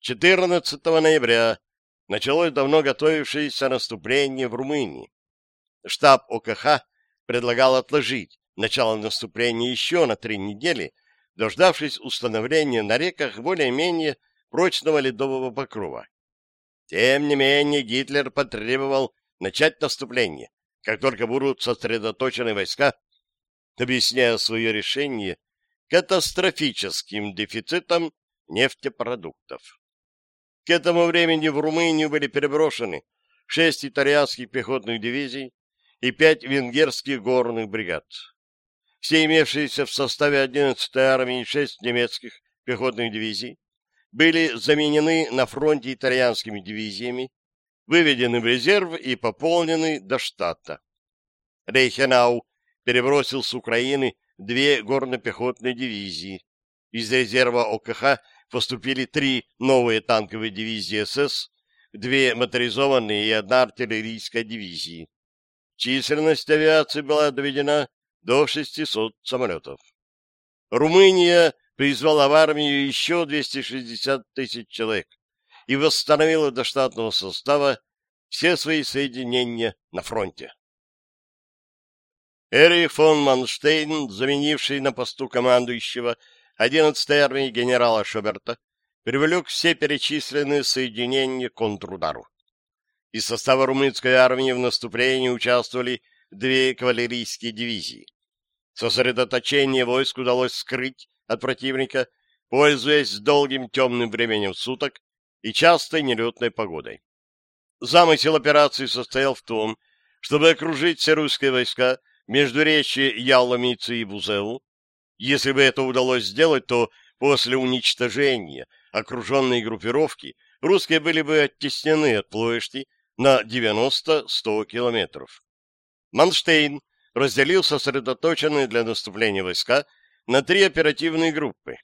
14 ноября началось давно готовившееся наступление в Румынии. Штаб ОКХ предлагал отложить начало наступления еще на три недели, дождавшись установления на реках более-менее прочного ледового покрова. Тем не менее Гитлер потребовал начать наступление, как только будут сосредоточены войска, объясняя свое решение катастрофическим дефицитом нефтепродуктов. К этому времени в Румынию были переброшены шесть итальянских пехотных дивизий и пять венгерских горных бригад. Все имевшиеся в составе 11-й армии шесть немецких пехотных дивизий были заменены на фронте итальянскими дивизиями, выведены в резерв и пополнены до штата. Рейхенау перебросил с Украины две горно-пехотные дивизии. Из резерва ОКХ поступили три новые танковые дивизии СС, две моторизованные и одна артиллерийская дивизии. Численность авиации была доведена до 600 самолетов. Румыния призвала в армию еще 260 тысяч человек и восстановила до штатного состава все свои соединения на фронте. Эрих фон Манштейн, заменивший на посту командующего 11-й армии генерала Шоберта, привлек все перечисленные соединения к контрудару. Из состава румынской армии в наступлении участвовали две кавалерийские дивизии. Сосредоточение войск удалось скрыть от противника, пользуясь долгим темным временем суток и частой нелетной погодой. Замысел операции состоял в том, чтобы окружить все русские войска между речи Яломицы и Бузеу. Если бы это удалось сделать, то после уничтожения окруженной группировки русские были бы оттеснены от площади на 90-100 километров. Манштейн разделил сосредоточенные для наступления войска на три оперативные группы.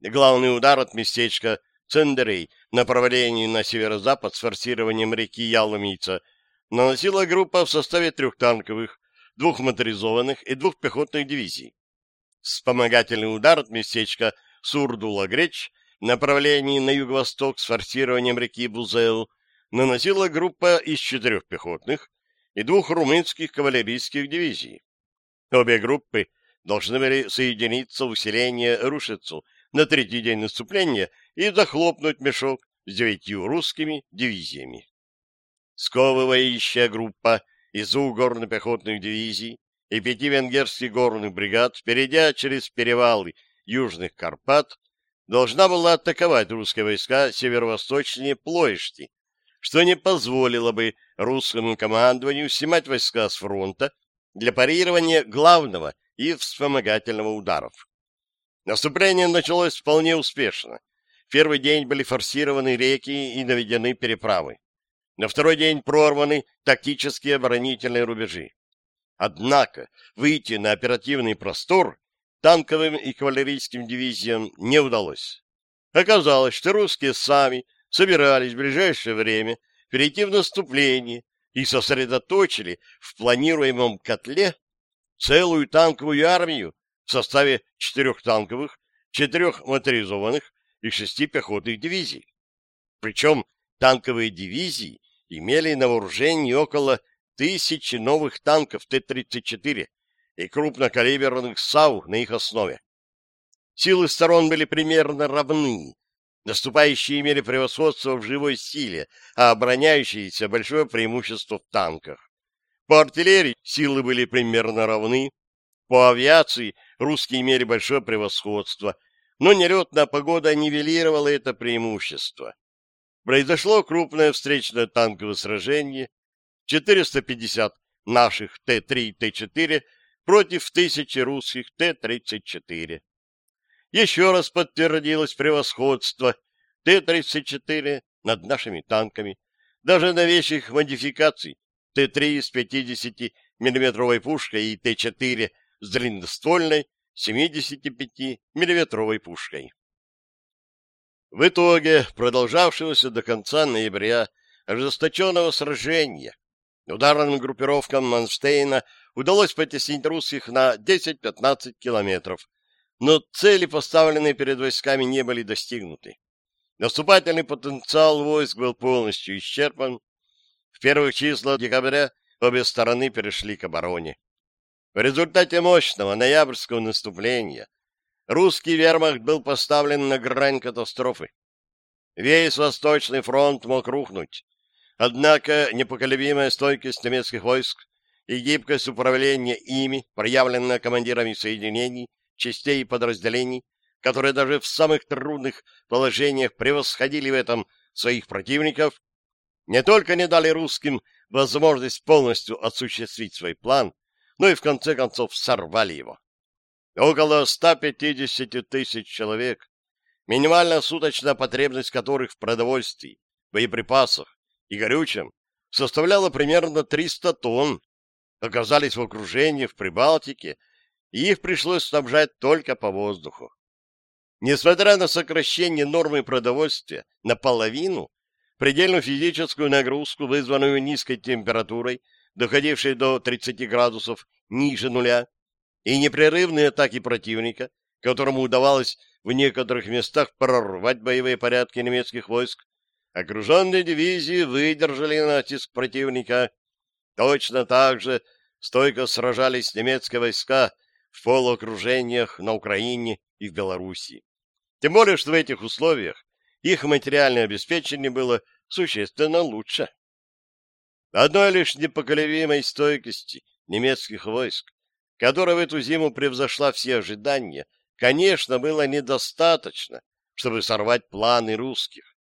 Главный удар от местечка Цендерей, направлении на северо-запад с форсированием реки Яломица, наносила группа в составе трех танковых, двух моторизованных и двух пехотных дивизий. Вспомогательный удар от местечка Сурдула-Греч в направлении на юго-восток с форсированием реки Бузел наносила группа из четырех пехотных и двух румынских кавалерийских дивизий. Обе группы должны были соединиться в усиление Рушицу на третий день наступления – и захлопнуть мешок с девятью русскими дивизиями. Сковывающая группа из горно-пехотных дивизий и пяти венгерских горных бригад, перейдя через перевалы Южных Карпат, должна была атаковать русские войска северо-восточнее Плоешти, что не позволило бы русскому командованию снимать войска с фронта для парирования главного и вспомогательного ударов. Наступление началось вполне успешно первый день были форсированы реки и наведены переправы. На второй день прорваны тактические оборонительные рубежи. Однако выйти на оперативный простор танковым и кавалерийским дивизиям не удалось. Оказалось, что русские сами собирались в ближайшее время перейти в наступление и сосредоточили в планируемом котле целую танковую армию в составе четырех танковых, четырех моторизованных, и шести пехотных дивизий. Причем танковые дивизии имели на вооружении около тысячи новых танков Т-34 и крупнокалиберных САУ на их основе. Силы сторон были примерно равны. Наступающие имели превосходство в живой силе, а обороняющиеся большое преимущество в танках. По артиллерии силы были примерно равны. По авиации русские имели большое превосходство, но неретная погода нивелировала это преимущество. Произошло крупное встречное танковое сражение 450 наших Т-3 и Т-4 против тысячи русских Т-34. Еще раз подтвердилось превосходство Т-34 над нашими танками, даже новейших модификаций Т-3 с 50 миллиметровой пушкой и Т-4 с длинноствольной 75-миллиметровой пушкой. В итоге продолжавшегося до конца ноября ожесточенного сражения ударным группировкам Манштейна удалось потеснить русских на 10-15 километров, но цели, поставленные перед войсками, не были достигнуты. Наступательный потенциал войск был полностью исчерпан. В первых числах декабря обе стороны перешли к обороне. В результате мощного ноябрьского наступления русский вермахт был поставлен на грань катастрофы. Весь Восточный фронт мог рухнуть. Однако непоколебимая стойкость немецких войск и гибкость управления ими, проявленная командирами соединений, частей и подразделений, которые даже в самых трудных положениях превосходили в этом своих противников, не только не дали русским возможность полностью осуществить свой план, ну и в конце концов сорвали его. Около 150 тысяч человек, минимальная суточная потребность которых в продовольствии, боеприпасах и горючем составляла примерно 300 тонн, оказались в окружении в Прибалтике, и их пришлось снабжать только по воздуху. Несмотря на сокращение нормы продовольствия наполовину, предельную физическую нагрузку, вызванную низкой температурой, доходившие до 30 градусов ниже нуля, и непрерывные атаки противника, которому удавалось в некоторых местах прорвать боевые порядки немецких войск, окруженные дивизии выдержали натиск противника. Точно так же стойко сражались немецкие войска в полуокружениях на Украине и в Белоруссии. Тем более, что в этих условиях их материальное обеспечение было существенно лучше. Одной лишь непоколебимой стойкости немецких войск, которая в эту зиму превзошла все ожидания, конечно, было недостаточно, чтобы сорвать планы русских.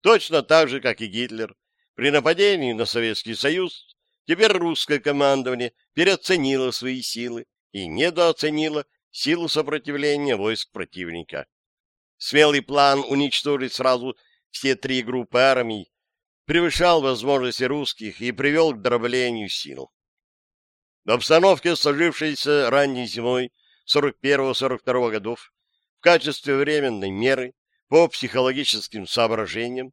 Точно так же, как и Гитлер, при нападении на Советский Союз теперь русское командование переоценило свои силы и недооценило силу сопротивления войск противника. Смелый план уничтожить сразу все три группы армий превышал возможности русских и привел к дроблению сил. В обстановке, сложившейся ранней зимой 41-42 годов, в качестве временной меры по психологическим соображениям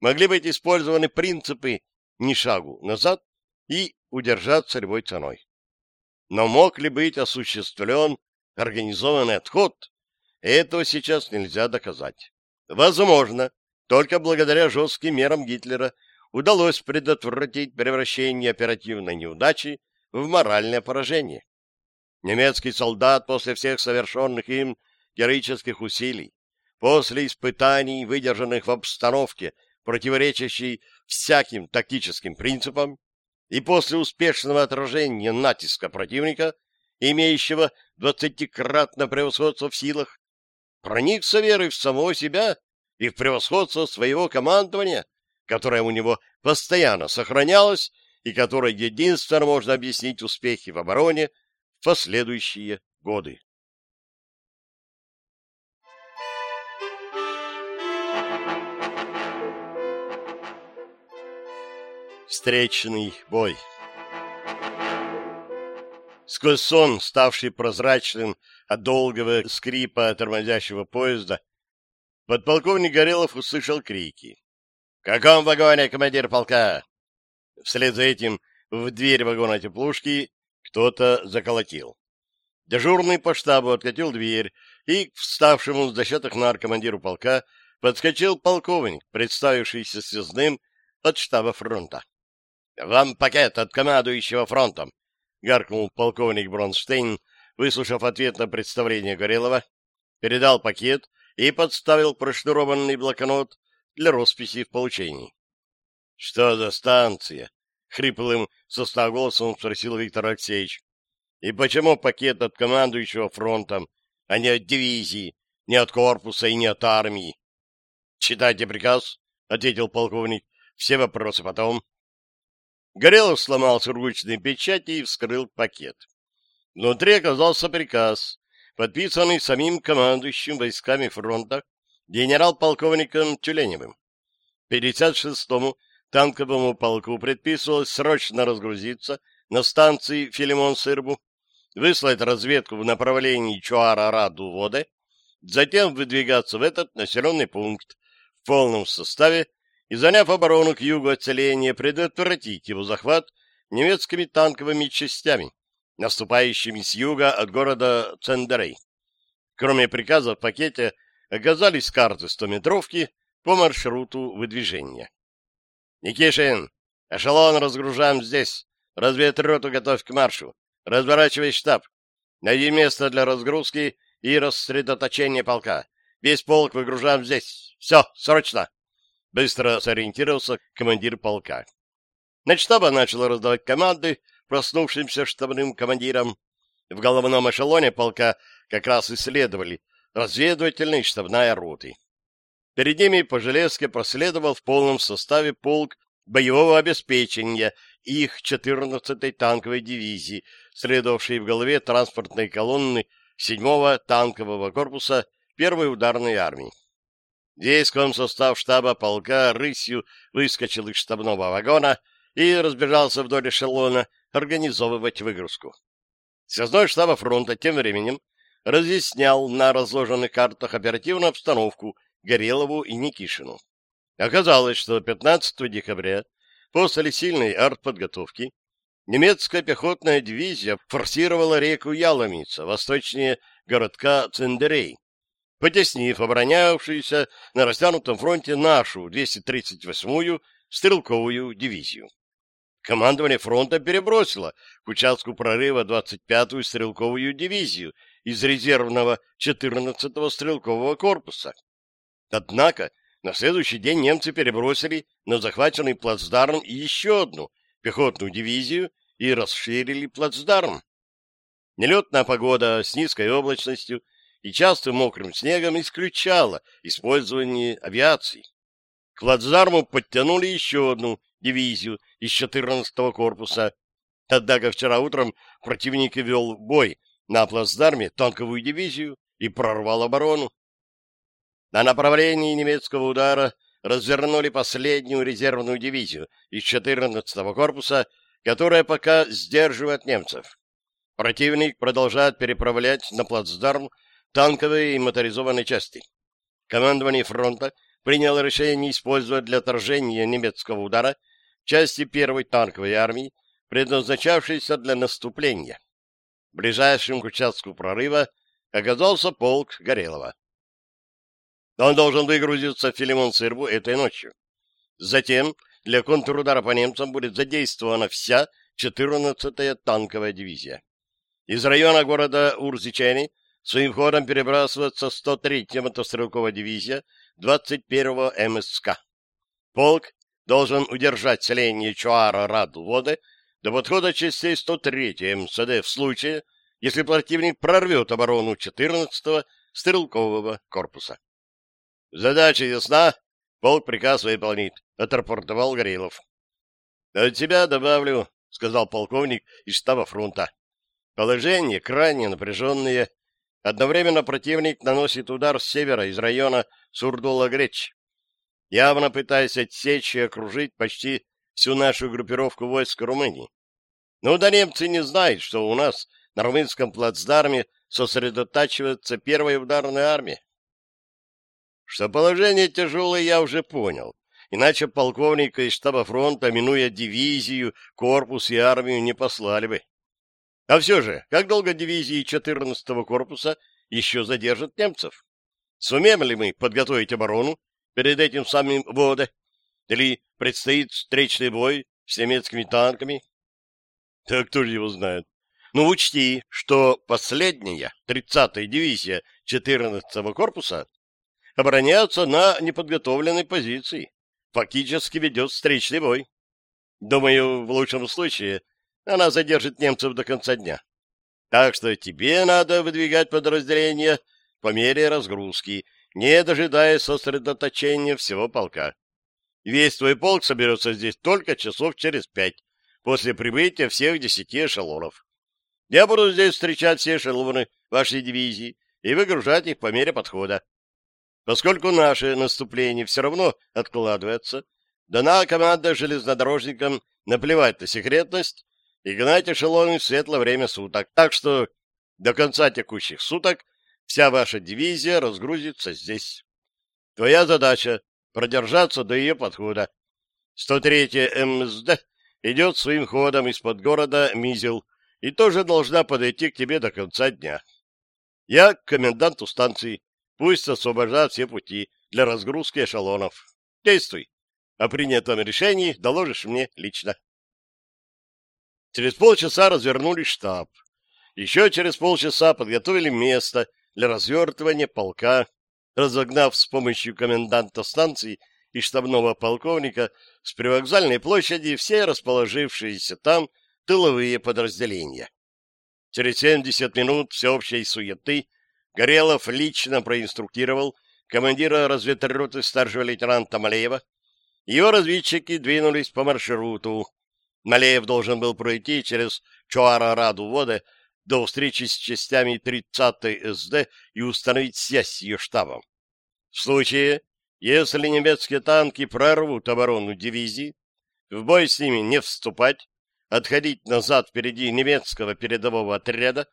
могли быть использованы принципы «ни шагу назад» и «удержаться любой ценой». Но мог ли быть осуществлен организованный отход, этого сейчас нельзя доказать. Возможно, только благодаря жестким мерам Гитлера удалось предотвратить превращение оперативной неудачи в моральное поражение. Немецкий солдат после всех совершенных им героических усилий, после испытаний, выдержанных в обстановке, противоречащей всяким тактическим принципам, и после успешного отражения натиска противника, имеющего двадцатикратное превосходство в силах, проникся верой в самого себя и в превосходство своего командования, которое у него постоянно сохранялось и которое единственно можно объяснить успехи в обороне в последующие годы. Встречный бой Сквозь сон, ставший прозрачным от долгого скрипа тормозящего поезда, Подполковник Горелов услышал крики. «В каком вагоне, командир полка?» Вслед за этим в дверь вагона теплушки кто-то заколотил. Дежурный по штабу откатил дверь, и к вставшему с дощатых нар командиру полка подскочил полковник, представившийся связным от штаба фронта. «Вам пакет от командующего фронтом!» — гаркнул полковник Бронштейн, выслушав ответ на представление Горелова, передал пакет — и подставил прошнурованный блокнот для росписи в получении. — Что за станция? — хриплым состав голосом спросил Виктор Алексеевич. — И почему пакет от командующего фронтом, а не от дивизии, не от корпуса и не от армии? — Читайте приказ, — ответил полковник. — Все вопросы потом. Горелов сломал сургучные печати и вскрыл пакет. Внутри оказался приказ подписанный самим командующим войсками фронта генерал-полковником Тюленевым. 56-му танковому полку предписывалось срочно разгрузиться на станции Филимон-Сырбу, выслать разведку в направлении Чуара-Раду-Воде, затем выдвигаться в этот населенный пункт в полном составе и, заняв оборону к югу от селения, предотвратить его захват немецкими танковыми частями наступающими с юга от города Цендерей. Кроме приказа в пакете оказались карты стометровки по маршруту выдвижения. «Никишин, эшелон разгружаем здесь. Разведроту готовь к маршу. Разворачивай штаб. Найди место для разгрузки и рассредоточения полка. Весь полк выгружаем здесь. Все, срочно!» Быстро сориентировался командир полка. На штаба начал раздавать команды, проснувшимся штабным командиром. В головном эшелоне полка как раз исследовали разведывательные штабная роты. Перед ними по железке проследовал в полном составе полк боевого обеспечения их 14-й танковой дивизии, следовавшей в голове транспортной колонны 7-го танкового корпуса 1-й ударной армии. Весь состав штаба полка рысью выскочил из штабного вагона и разбежался вдоль эшелона, организовывать выгрузку. Связной штаба фронта тем временем разъяснял на разложенных картах оперативную обстановку Горелову и Никишину. Оказалось, что 15 декабря, после сильной артподготовки, немецкая пехотная дивизия форсировала реку Яломица, восточнее городка Цендерей, потеснив оборонявшуюся на растянутом фронте нашу 238-ю стрелковую дивизию командование фронта перебросило к участку прорыва 25-ю стрелковую дивизию из резервного 14-го стрелкового корпуса. Однако на следующий день немцы перебросили на захваченный плацдарм еще одну пехотную дивизию и расширили плацдарм. Нелетная погода с низкой облачностью и частым мокрым снегом исключала использование авиации. К плацдарму подтянули еще одну дивизию из 14-го корпуса, тогда как вчера утром противник вел бой на плацдарме танковую дивизию и прорвал оборону. На направлении немецкого удара развернули последнюю резервную дивизию из 14-го корпуса, которая пока сдерживает немцев. Противник продолжает переправлять на плацдарм танковые и моторизованные части. Командование фронта — принял решение использовать для отражения немецкого удара части первой танковой армии, предназначавшейся для наступления. Ближайшим к участку прорыва оказался полк Горелова. Он должен выгрузиться в Филимон-Сырбу этой ночью. Затем для контрудара по немцам будет задействована вся 14-я танковая дивизия. Из района города Урзичани Своим ходом перебрасываться 103-я мотострелковая дивизия 21-го МСК. Полк должен удержать селение Чуара-Раду-Воды до подхода частей 103-й МСД в случае, если противник прорвет оборону 14-го стрелкового корпуса. Задача ясна, полк приказ выполнит, отрапортовал Горелов. От а тебя добавлю, сказал полковник из штаба фронта. Положение крайне напряженное, Одновременно противник наносит удар с севера из района Сурдула-Греч, явно пытаясь отсечь и окружить почти всю нашу группировку войск Румынии. Но да немцы не знают, что у нас на румынском плацдарме сосредотачивается первая ударная армия. Что положение тяжелое, я уже понял. Иначе полковника из штаба фронта, минуя дивизию, корпус и армию, не послали бы. А все же, как долго дивизии 14-го корпуса еще задержат немцев? Сумеем ли мы подготовить оборону перед этим самым ВОДА? Или предстоит встречный бой с немецкими танками? Так кто же его знает? Ну учти, что последняя, 30-я дивизия 14-го корпуса, обороняется на неподготовленной позиции. Фактически ведет встречный бой. Думаю, в лучшем случае она задержит немцев до конца дня. Так что тебе надо выдвигать подразделения по мере разгрузки, не дожидаясь сосредоточения всего полка. Весь твой полк соберется здесь только часов через пять, после прибытия всех десяти эшелонов. Я буду здесь встречать все эшелоны вашей дивизии и выгружать их по мере подхода. Поскольку наше наступление все равно откладывается, дана команда железнодорожникам наплевать на секретность Игнатий Шеломин в светлое время суток. Так что до конца текущих суток вся ваша дивизия разгрузится здесь. Твоя задача — продержаться до ее подхода. 103-я МСД идет своим ходом из-под города Мизел и тоже должна подойти к тебе до конца дня. Я к коменданту станции. Пусть освобождают все пути для разгрузки эшелонов. Действуй. О принятом решении доложишь мне лично. Через полчаса развернули штаб. Еще через полчаса подготовили место для развертывания полка, разогнав с помощью коменданта станции и штабного полковника с привокзальной площади все расположившиеся там тыловые подразделения. Через 70 минут всеобщей суеты Горелов лично проинструктировал командира разведроты старшего лейтенанта Малеева. Его разведчики двинулись по маршруту, Малеев должен был пройти через Чуара-Раду до встречи с частями 30-й СД и установить связь с ее штабом. В случае, если немецкие танки прорвут оборону дивизии, в бой с ними не вступать, отходить назад впереди немецкого передового отряда,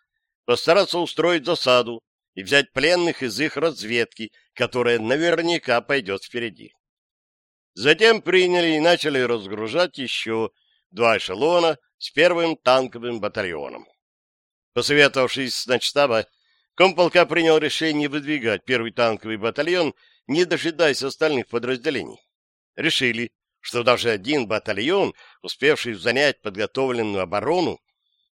постараться устроить засаду и взять пленных из их разведки, которая наверняка пойдет впереди. Затем приняли и начали разгружать еще два эшелона с первым танковым батальоном. Посоветовавшись с начтаба, комполка принял решение выдвигать первый танковый батальон, не дожидаясь остальных подразделений. Решили, что даже один батальон, успевший занять подготовленную оборону,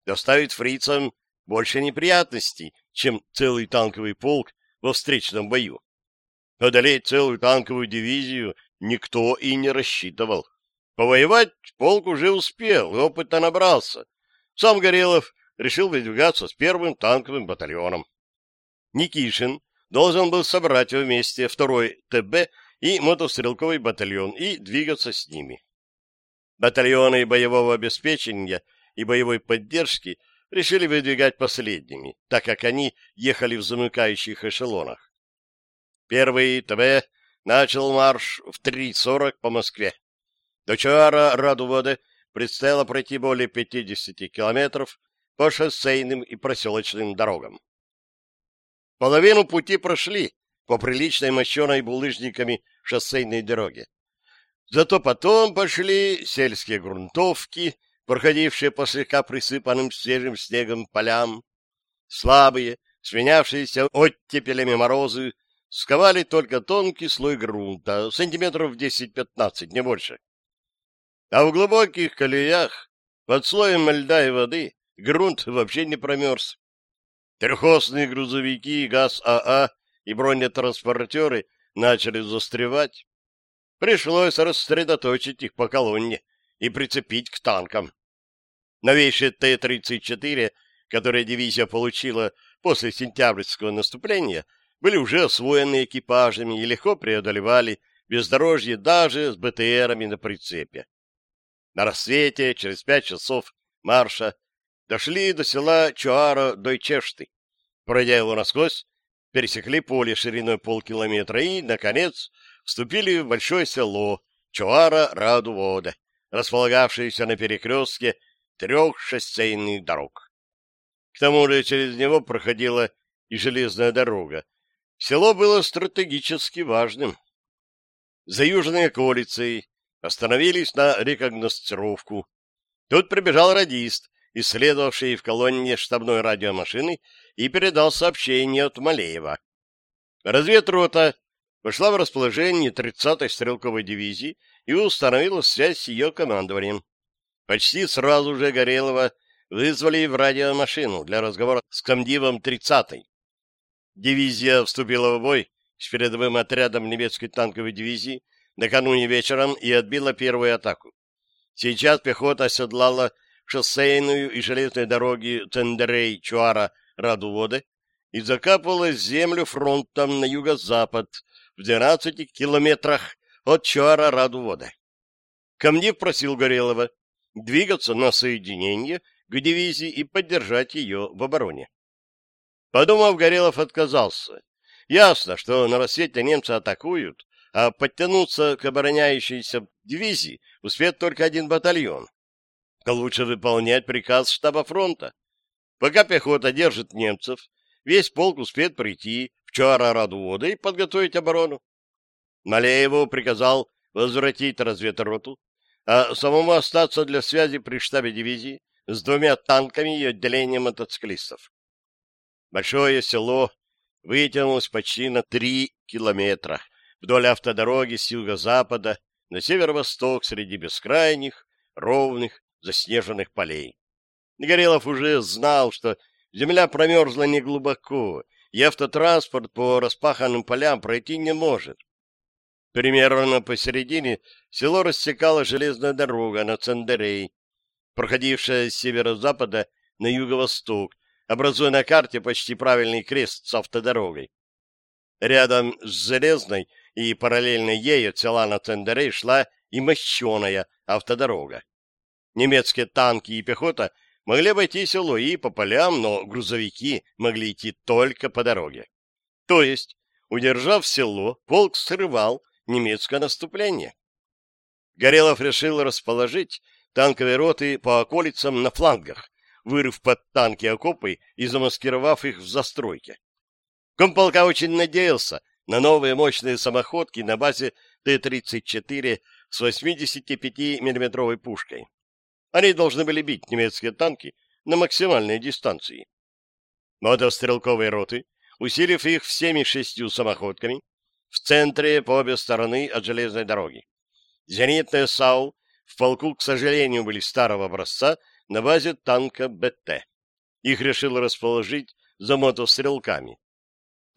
доставит фрицам больше неприятностей, чем целый танковый полк во встречном бою. Одолеть целую танковую дивизию никто и не рассчитывал. Повоевать полк уже успел и опыта набрался. Сам Горелов решил выдвигаться с первым танковым батальоном. Никишин должен был собрать вместе второй ТБ и мотострелковый батальон и двигаться с ними. Батальоны боевого обеспечения и боевой поддержки решили выдвигать последними, так как они ехали в замыкающих эшелонах. Первый ТБ начал марш в 3.40 по Москве. До Чуара радуводы предстояло пройти более 50 километров по шоссейным и проселочным дорогам. Половину пути прошли по приличной мощеной булыжниками шоссейной дороге. Зато потом пошли сельские грунтовки, проходившие по слегка присыпанным свежим снегом полям. Слабые, свинявшиеся оттепелями морозы, сковали только тонкий слой грунта, сантиметров 10-15, не больше. А в глубоких колеях, под слоем льда и воды, грунт вообще не промерз. Трехосные грузовики, газ АА и бронетранспортеры начали застревать. Пришлось рассредоточить их по колонне и прицепить к танкам. Новейшие Т-34, которые дивизия получила после сентябрьского наступления, были уже освоены экипажами и легко преодолевали бездорожье даже с БТРами на прицепе. На рассвете, через пять часов марша, дошли до села Чуара-Дойчешты. Пройдя его насквозь, пересекли поле шириной полкилометра и, наконец, вступили в большое село Чуара-Радувода, располагавшееся на перекрестке трех шоссейных дорог. К тому же через него проходила и железная дорога. Село было стратегически важным. За южной околицей остановились на рекогносцировку. Тут прибежал радист, исследовавший в колонне штабной радиомашины, и передал сообщение от Малеева. Разведрота вошла в расположение 30-й стрелковой дивизии и установила связь с ее командованием. Почти сразу же Горелова вызвали в радиомашину для разговора с комдивом 30-й. Дивизия вступила в бой с передовым отрядом немецкой танковой дивизии Накануне вечером и отбила первую атаку. Сейчас пехота оседлала шоссейную и железную дороги Тендерей-Чуара-Радуводы и закапывала землю фронтом на юго-запад в 12 километрах от Чуара Радуводы. Камнев просил Горелова двигаться на соединение к дивизии и поддержать ее в обороне. Подумав, Горелов отказался. Ясно, что на рассвете немцы атакуют, а подтянуться к обороняющейся дивизии успеет только один батальон. Лучше выполнять приказ штаба фронта. Пока пехота держит немцев, весь полк успеет прийти в Чуара-Радвода и подготовить оборону. Малееву приказал возвратить разведроту, а самому остаться для связи при штабе дивизии с двумя танками и отделением мотоциклистов. Большое село вытянулось почти на три километра. Вдоль автодороги с юго-запада на северо-восток среди бескрайних, ровных, заснеженных полей. Горелов уже знал, что земля промерзла неглубоко, и автотранспорт по распаханным полям пройти не может. Примерно посередине село рассекала железная дорога на Цендерей, проходившая с северо-запада на юго-восток, образуя на карте почти правильный крест с автодорогой. Рядом с железной и параллельно ею цела на тендере шла и мощеная автодорога. Немецкие танки и пехота могли обойти село и по полям, но грузовики могли идти только по дороге. То есть, удержав село, полк срывал немецкое наступление. Горелов решил расположить танковые роты по околицам на флангах, вырыв под танки окопы и замаскировав их в застройке. Комполка очень надеялся, на новые мощные самоходки на базе Т-34 с 85-миллиметровой пушкой. Они должны были бить немецкие танки на максимальной дистанции. Мотострелковые роты, усилив их всеми шестью самоходками, в центре по обе стороны от железной дороги. Зенитные САУ в полку, к сожалению, были старого образца на базе танка БТ. Их решил расположить за мотострелками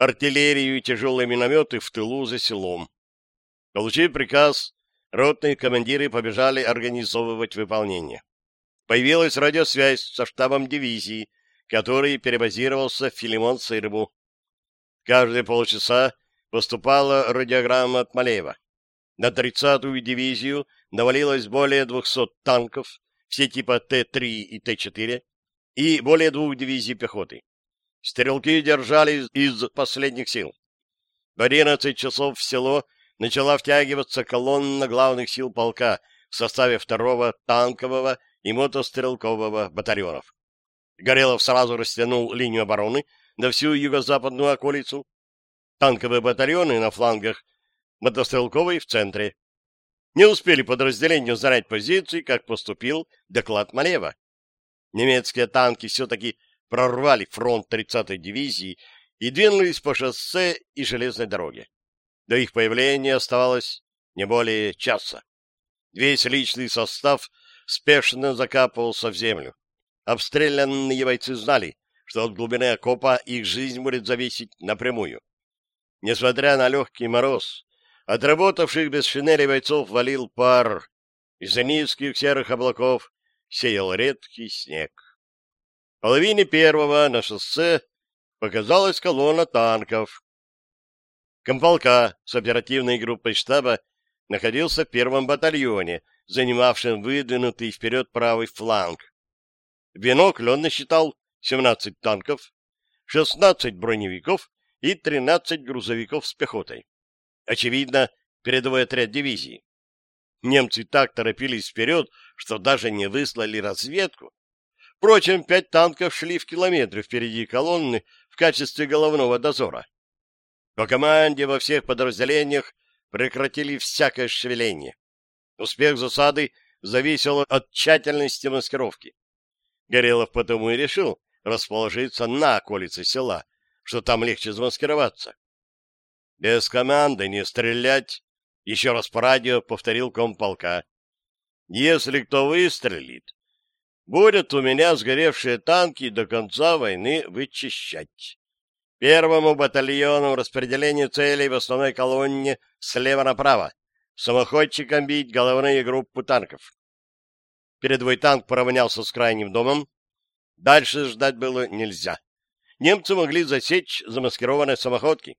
артиллерию и тяжелые минометы в тылу за селом. Получив приказ, ротные командиры побежали организовывать выполнение. Появилась радиосвязь со штабом дивизии, который перебазировался в Филимон-Сырбу. Каждые полчаса поступала радиограмма от Малеева. На 30-ю дивизию навалилось более 200 танков, все типа Т-3 и Т-4, и более двух дивизий пехоты. Стрелки держались из последних сил. В 11 часов в село начала втягиваться колонна главных сил полка в составе второго танкового и мотострелкового батальонов. Горелов сразу растянул линию обороны на всю юго-западную околицу. Танковые батальоны на флангах, мотострелковый в центре. Не успели подразделению занять позиции, как поступил доклад Малева. Немецкие танки все-таки прорвали фронт 30-й дивизии и двинулись по шоссе и железной дороге. До их появления оставалось не более часа. Весь личный состав спешно закапывался в землю. Обстрелянные бойцы знали, что от глубины окопа их жизнь будет зависеть напрямую. Несмотря на легкий мороз, отработавших без шинели бойцов валил пар. Из-за низких серых облаков сеял редкий снег половине первого на шоссе показалась колонна танков. Комполка с оперативной группой штаба находился в первом батальоне, занимавшем выдвинутый вперед правый фланг. Бинокль он насчитал 17 танков, 16 броневиков и 13 грузовиков с пехотой. Очевидно, передовой отряд дивизии. Немцы так торопились вперед, что даже не выслали разведку. Впрочем, пять танков шли в километры впереди колонны в качестве головного дозора. По команде во всех подразделениях прекратили всякое шевеление. Успех засады зависел от тщательности маскировки. Горелов потому и решил расположиться на околице села, что там легче замаскироваться. «Без команды не стрелять!» — еще раз по радио повторил комполка. «Если кто выстрелит, будет у меня сгоревшие танки до конца войны вычищать. Первому батальону распределение целей в основной колонне слева направо. Самоходчиком бить головные группы танков. Передовой танк поравнялся с крайним домом. Дальше ждать было нельзя. Немцы могли засечь замаскированные самоходки.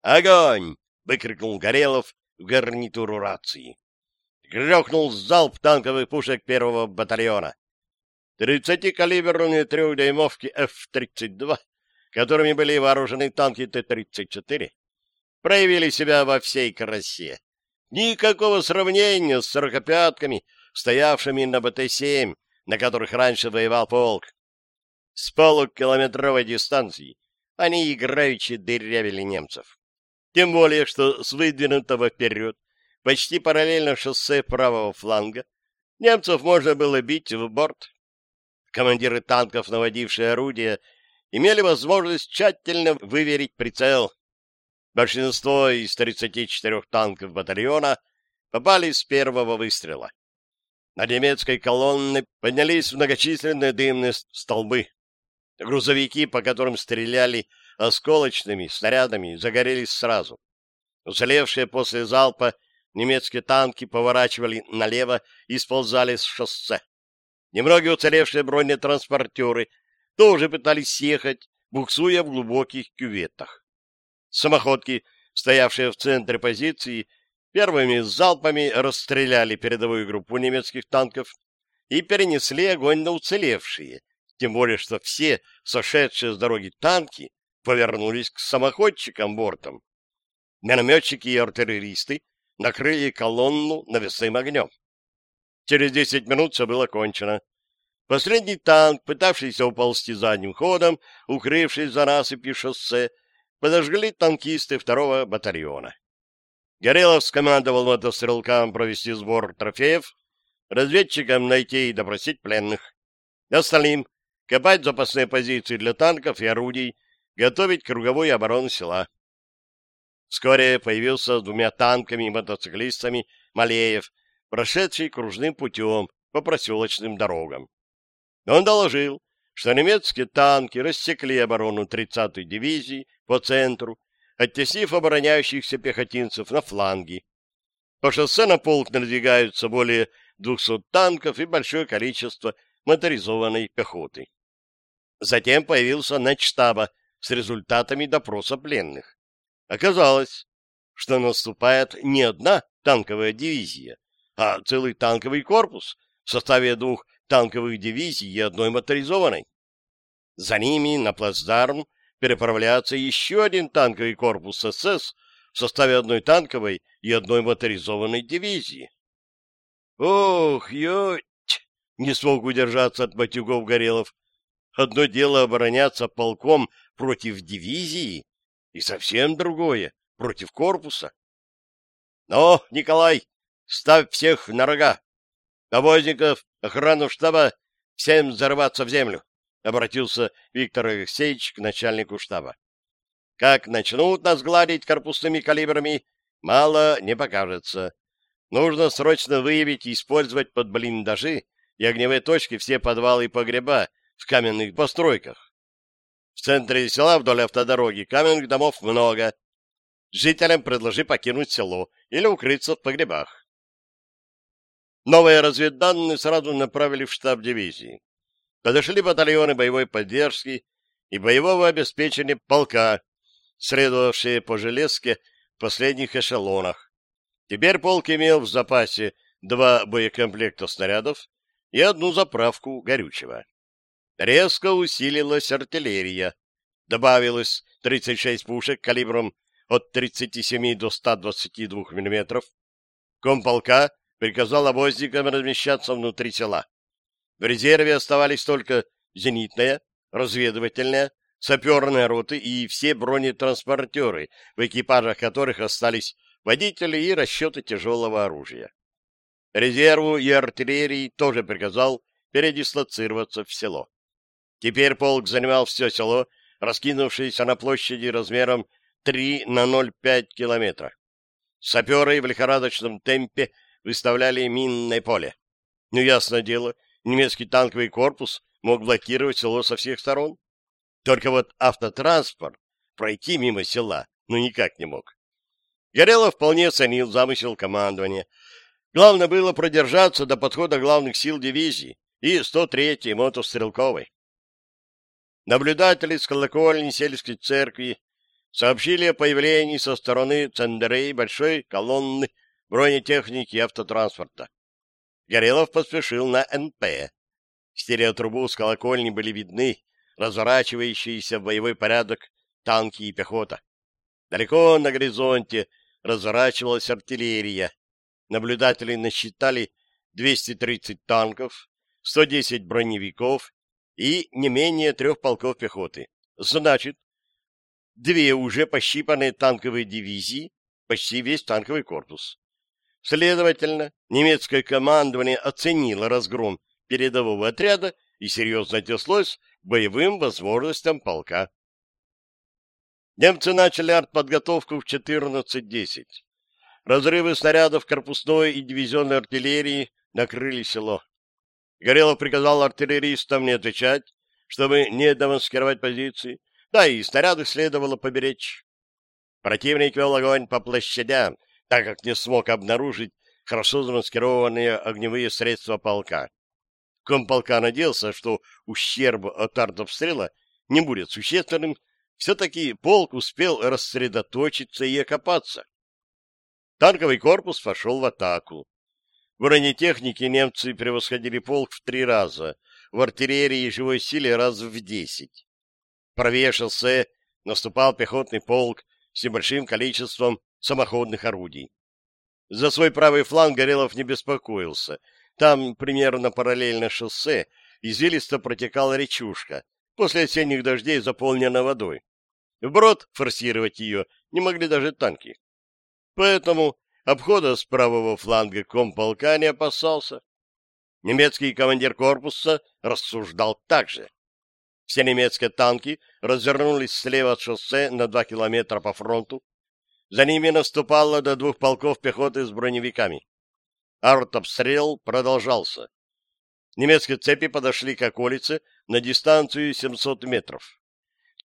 «Огонь!» — выкрикнул Горелов в гарнитуру рации. Грехнул залп танковых пушек первого батальона. 30-калиберные трехдюймовки F-32, которыми были вооружены танки Т-34, проявили себя во всей красе. Никакого сравнения с сорокопятками, стоявшими на БТ-7, на которых раньше воевал полк. С полукилометровой дистанции они играючи дырявили немцев. Тем более, что с выдвинутого вперед, почти параллельно шоссе правого фланга, немцев можно было бить в борт командиры танков, наводившие орудия, имели возможность тщательно выверить прицел. Большинство из 34 танков батальона попали с первого выстрела. На немецкой колонны поднялись многочисленные дымные столбы. Грузовики, по которым стреляли осколочными снарядами, загорелись сразу. Уцелевшие после залпа немецкие танки поворачивали налево и сползали с шоссе. Немногие уцелевшие бронетранспортеры тоже пытались съехать, буксуя в глубоких кюветах. Самоходки, стоявшие в центре позиции, первыми залпами расстреляли передовую группу немецких танков и перенесли огонь на уцелевшие, тем более что все сошедшие с дороги танки повернулись к самоходчикам бортом. Минометчики и артиллеристы накрыли колонну навесным огнем. Через десять минут все было кончено. Последний танк, пытавшийся уползти задним ходом, укрывшись за насыпью шоссе, подожгли танкисты второго батальона. Горелов скомандовал мотострелкам провести сбор трофеев, разведчикам найти и допросить пленных. Остальным — копать запасные позиции для танков и орудий, готовить круговую оборону села. Вскоре появился с двумя танками и мотоциклистами Малеев, прошедший кружным путем по проселочным дорогам. Он доложил, что немецкие танки рассекли оборону 30-й дивизии по центру, оттеснив обороняющихся пехотинцев на фланги. По шоссе на полк надвигаются более 200 танков и большое количество моторизованной пехоты. Затем появился начштаба с результатами допроса пленных. Оказалось, что наступает не одна танковая дивизия, а целый танковый корпус в составе двух танковых дивизий и одной моторизованной. За ними на плацдарм переправляется еще один танковый корпус СС в составе одной танковой и одной моторизованной дивизии. «Ох, ють!» — не смог удержаться от матюгов Горелов. «Одно дело обороняться полком против дивизии, и совсем другое — против корпуса». но Николай, Ставь всех на рога! Обозников, охрану штаба, всем взорваться в землю!» — обратился Виктор Алексеевич к начальнику штаба. «Как начнут нас гладить корпусными калибрами, мало не покажется. Нужно срочно выявить и использовать под блиндажи и огневые точки все подвалы и погреба в каменных постройках. В центре села вдоль автодороги каменных домов много. Жителям предложи покинуть село или укрыться в погребах. Новые разведданные сразу направили в штаб дивизии. Подошли батальоны боевой поддержки и боевого обеспечения полка, следовавшие по железке в последних эшелонах. Теперь полк имел в запасе два боекомплекта снарядов и одну заправку горючего. Резко усилилась артиллерия. Добавилось 36 пушек калибром от 37 до 122 мм. Комполка приказал обозникам размещаться внутри села. В резерве оставались только зенитная, разведывательная, саперная роты и все бронетранспортеры, в экипажах которых остались водители и расчеты тяжелого оружия. Резерву и артиллерии тоже приказал передислоцироваться в село. Теперь полк занимал все село, раскинувшееся на площади размером 3 на 0,5 километра. Саперы в лихорадочном темпе выставляли минное поле. Ну, ясное дело, немецкий танковый корпус мог блокировать село со всех сторон. Только вот автотранспорт пройти мимо села ну никак не мог. Горелов вполне ценил замысел командования. Главное было продержаться до подхода главных сил дивизии и 103-й мотострелковой. Наблюдатели с колокольни сельской церкви сообщили о появлении со стороны Цендерей большой колонны бронетехники и автотранспорта. Горелов поспешил на НП. Стереотрубу с колокольни были видны разворачивающиеся в боевой порядок танки и пехота. Далеко на горизонте разворачивалась артиллерия. Наблюдатели насчитали 230 танков, 110 броневиков и не менее трех полков пехоты. Значит, две уже пощипанные танковые дивизии, почти весь танковый корпус. Следовательно, немецкое командование оценило разгром передового отряда и серьезно отнеслось к боевым возможностям полка. Немцы начали артподготовку в 14.10. Разрывы снарядов корпусной и дивизионной артиллерии накрыли село. Горелов приказал артиллеристам не отвечать, чтобы не демаскировать позиции, да и снаряды следовало поберечь. Противник вел огонь по площадям, так как не смог обнаружить хорошо замаскированные огневые средства полка. комполка надеялся, что ущерб от артобстрела не будет существенным, все-таки полк успел рассредоточиться и окопаться. Танковый корпус пошел в атаку. В бронетехнике немцы превосходили полк в три раза, в артиллерии и живой силе раз в десять. Правее шоссе наступал пехотный полк с небольшим количеством самоходных орудий. За свой правый фланг Горелов не беспокоился. Там, примерно параллельно шоссе, извилисто протекала речушка, после осенних дождей заполнена водой. Вброд форсировать ее не могли даже танки. Поэтому обхода с правого фланга комполка не опасался. Немецкий командир корпуса рассуждал так же. Все немецкие танки развернулись слева от шоссе на два километра по фронту, за ними наступало до двух полков пехоты с броневиками. Артобстрел продолжался. Немецкие цепи подошли к околице на дистанцию 700 метров.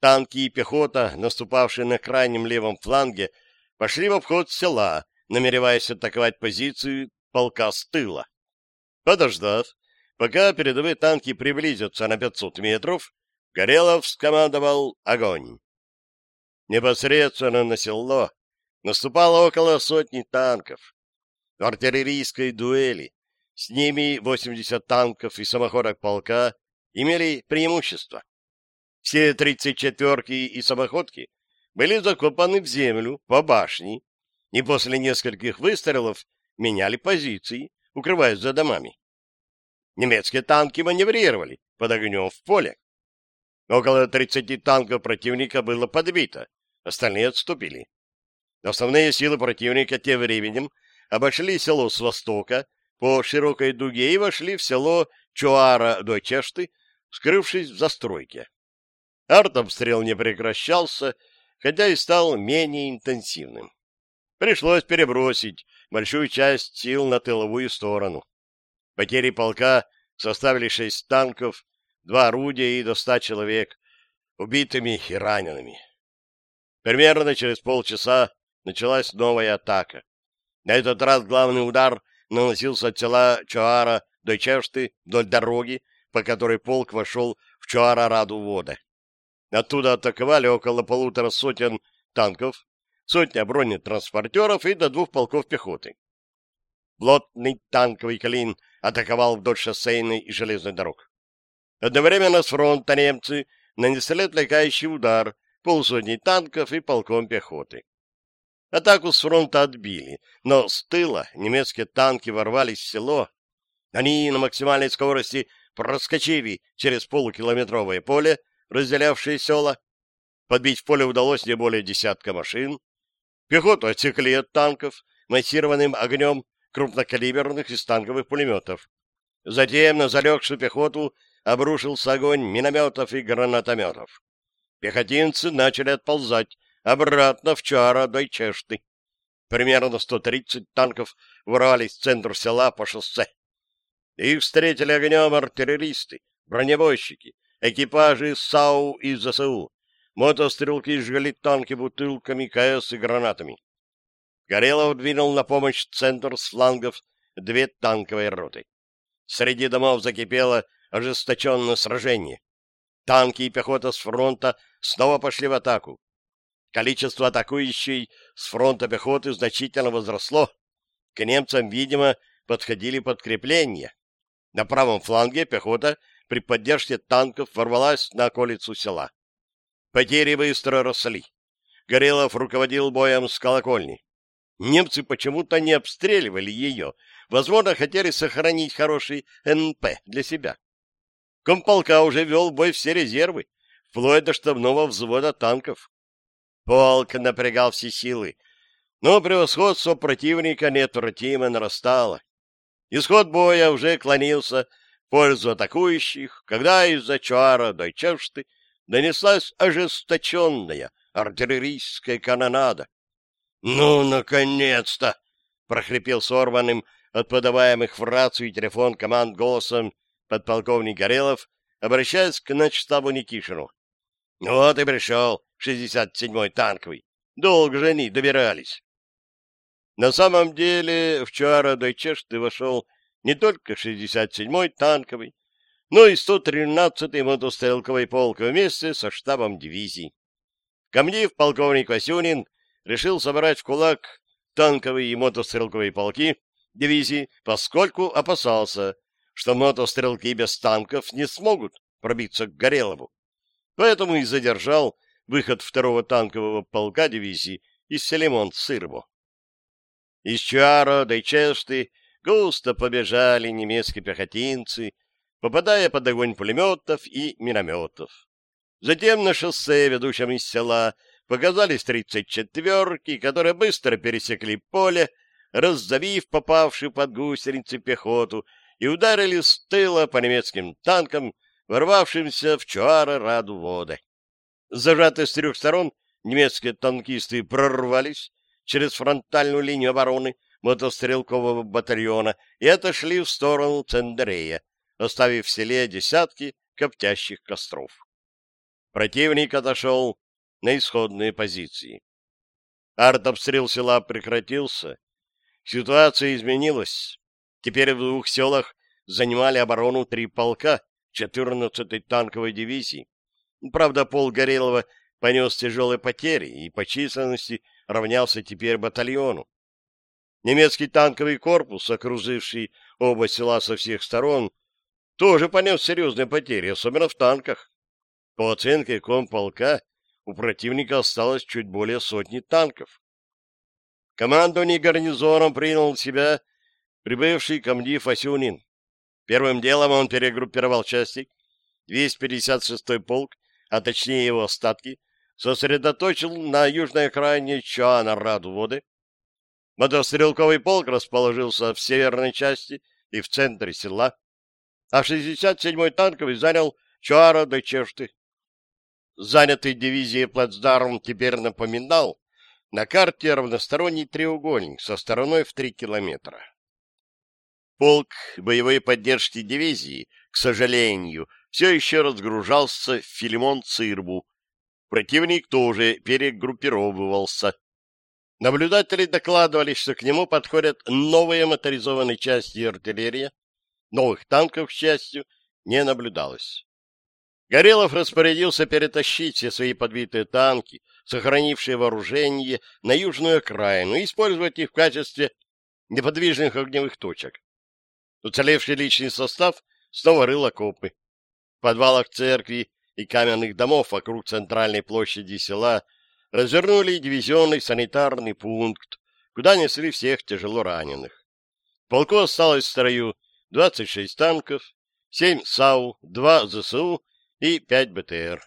Танки и пехота, наступавшие на крайнем левом фланге, пошли в обход села, намереваясь атаковать позицию полка с тыла. Подождав, пока передовые танки приблизятся на 500 метров, Горелов скомандовал огонь. Непосредственно на село Наступало около сотни танков. В артиллерийской дуэли с ними 80 танков и самоходок полка имели преимущество. Все 34-ки и самоходки были закопаны в землю по башне и после нескольких выстрелов меняли позиции, укрываясь за домами. Немецкие танки маневрировали под огнем в поле. Около 30 танков противника было подбито, остальные отступили. Основные силы противника, тем временем, обошли село с востока, по широкой дуге и вошли в село Чуара до Чешты, скрывшись в застройке. Артобстрел не прекращался, хотя и стал менее интенсивным. Пришлось перебросить большую часть сил на тыловую сторону. Потери полка составили шесть танков, два орудия и до ста человек, убитыми и ранеными. Примерно через полчаса началась новая атака. На этот раз главный удар наносился от тела Чоара до Чешты вдоль дороги, по которой полк вошел в Чоара-Раду вода. Оттуда атаковали около полутора сотен танков, сотня бронетранспортеров и до двух полков пехоты. Плотный танковый клин атаковал вдоль шоссейной и железной дорог. Одновременно с фронта немцы нанесли отвлекающий удар полусотни танков и полком пехоты атаку с фронта отбили, но с тыла немецкие танки ворвались в село. Они на максимальной скорости проскочили через полукилометровое поле, разделявшее села. Подбить в поле удалось не более десятка машин. Пехоту отсекли от танков массированным огнем крупнокалиберных и танковых пулеметов. Затем на залегшую пехоту обрушился огонь минометов и гранатометов. Пехотинцы начали отползать, обратно вчера до Чешты. Примерно 130 танков врывались в центр села по шоссе. Их встретили огнем артиллеристы, бронебойщики, экипажи САУ и ЗСУ. Мотострелки жгли танки бутылками, КС и гранатами. Горелов двинул на помощь центр с флангов две танковые роты. Среди домов закипело ожесточенное сражение. Танки и пехота с фронта снова пошли в атаку количество атакующей с фронта пехоты значительно возросло. К немцам, видимо, подходили подкрепления. На правом фланге пехота при поддержке танков ворвалась на околицу села. Потери быстро росли. Горелов руководил боем с колокольни. Немцы почему-то не обстреливали ее, возможно, хотели сохранить хороший НП для себя. Комполка уже вел бой все резервы, вплоть до штабного взвода танков. Полк напрягал все силы, но превосходство противника неотвратимо нарастало. Исход боя уже клонился в пользу атакующих, когда из-за чуара Дойчевшты донеслась ожесточенная артиллерийская канонада. — Ну, наконец-то! — прохрипел сорванным от подаваемых в рацию и телефон команд голосом подполковник Горелов, обращаясь к начштабу Никишину. Вот и пришел шестьдесят седьмой танковый. Долго же они добирались. На самом деле в до Чешты вошел не только 67-й танковый, но и 113-й мотострелковый полк вместе со штабом дивизии. Комдив полковник Васюнин решил собрать в кулак танковые и мотострелковые полки дивизии, поскольку опасался, что мотострелки без танков не смогут пробиться к Горелову. Поэтому и задержал выход второго танкового полка дивизии из Селемон-Цирбо. Из Чуаро до Чешты густо побежали немецкие пехотинцы, попадая под огонь пулеметов и минометов. Затем на шоссе, ведущем из села, показались тридцать четверки, которые быстро пересекли поле, раздавив попавшую под гусеницы пехоту, и ударили с тыла по немецким танкам, ворвавшимся в чуары Радуводы. зажатые с трех сторон немецкие танкисты прорвались через фронтальную линию обороны мотострелкового батальона и отошли в сторону Цендерея, оставив в селе десятки коптящих костров. Противник отошел на исходные позиции. Артобстрел села прекратился. Ситуация изменилась. Теперь в двух селах занимали оборону три полка, 14-й танковой дивизии. Правда, пол Горелого понес тяжелые потери и по численности равнялся теперь батальону. Немецкий танковый корпус, окруживший оба села со всех сторон, тоже понес серьезные потери, особенно в танках. По оценке комполка, у противника осталось чуть более сотни танков. Командование гарнизоном принял себя прибывший комдив Асюнин. Первым делом он перегруппировал части, весь 56-й полк, а точнее его остатки, сосредоточил на южной окраине Чуана-Радводы. Мотострелковый полк расположился в северной части и в центре села, а 67-й танковый занял Чуара до Чешты. Занятый дивизией плацдарм теперь напоминал на карте равносторонний треугольник со стороной в три километра. Полк боевой поддержки дивизии, к сожалению, все еще разгружался в Филимон-Цирбу. Противник тоже перегруппировывался. Наблюдатели докладывали, что к нему подходят новые моторизованные части артиллерии. Новых танков, к счастью, не наблюдалось. Горелов распорядился перетащить все свои подбитые танки, сохранившие вооружение, на южную окраину и использовать их в качестве неподвижных огневых точек. Уцелевший личный состав снова рыл окопы. В подвалах церкви и каменных домов вокруг центральной площади села развернули дивизионный санитарный пункт, куда несли всех тяжело раненых. В полку осталось в строю 26 танков, 7 САУ, 2 ЗСУ и 5 БТР.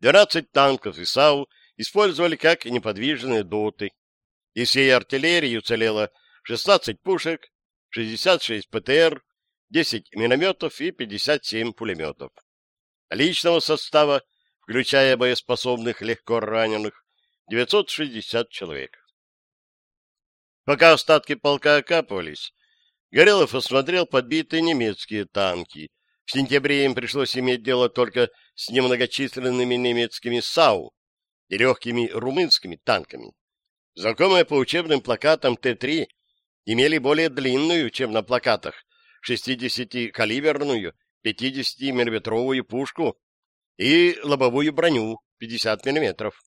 12 танков и САУ использовали как неподвижные доты. Из всей артиллерии уцелело 16 пушек, 66 ПТР, 10 минометов и 57 пулеметов. Личного состава, включая боеспособных легко раненых, 960 человек. Пока остатки полка окапывались, Горелов осмотрел подбитые немецкие танки. В сентябре им пришлось иметь дело только с немногочисленными немецкими САУ и легкими румынскими танками. Знакомая по учебным плакатам Т-3 имели более длинную, чем на плакатах, 60-калиберную, 50-миллиметровую пушку и лобовую броню 50 миллиметров.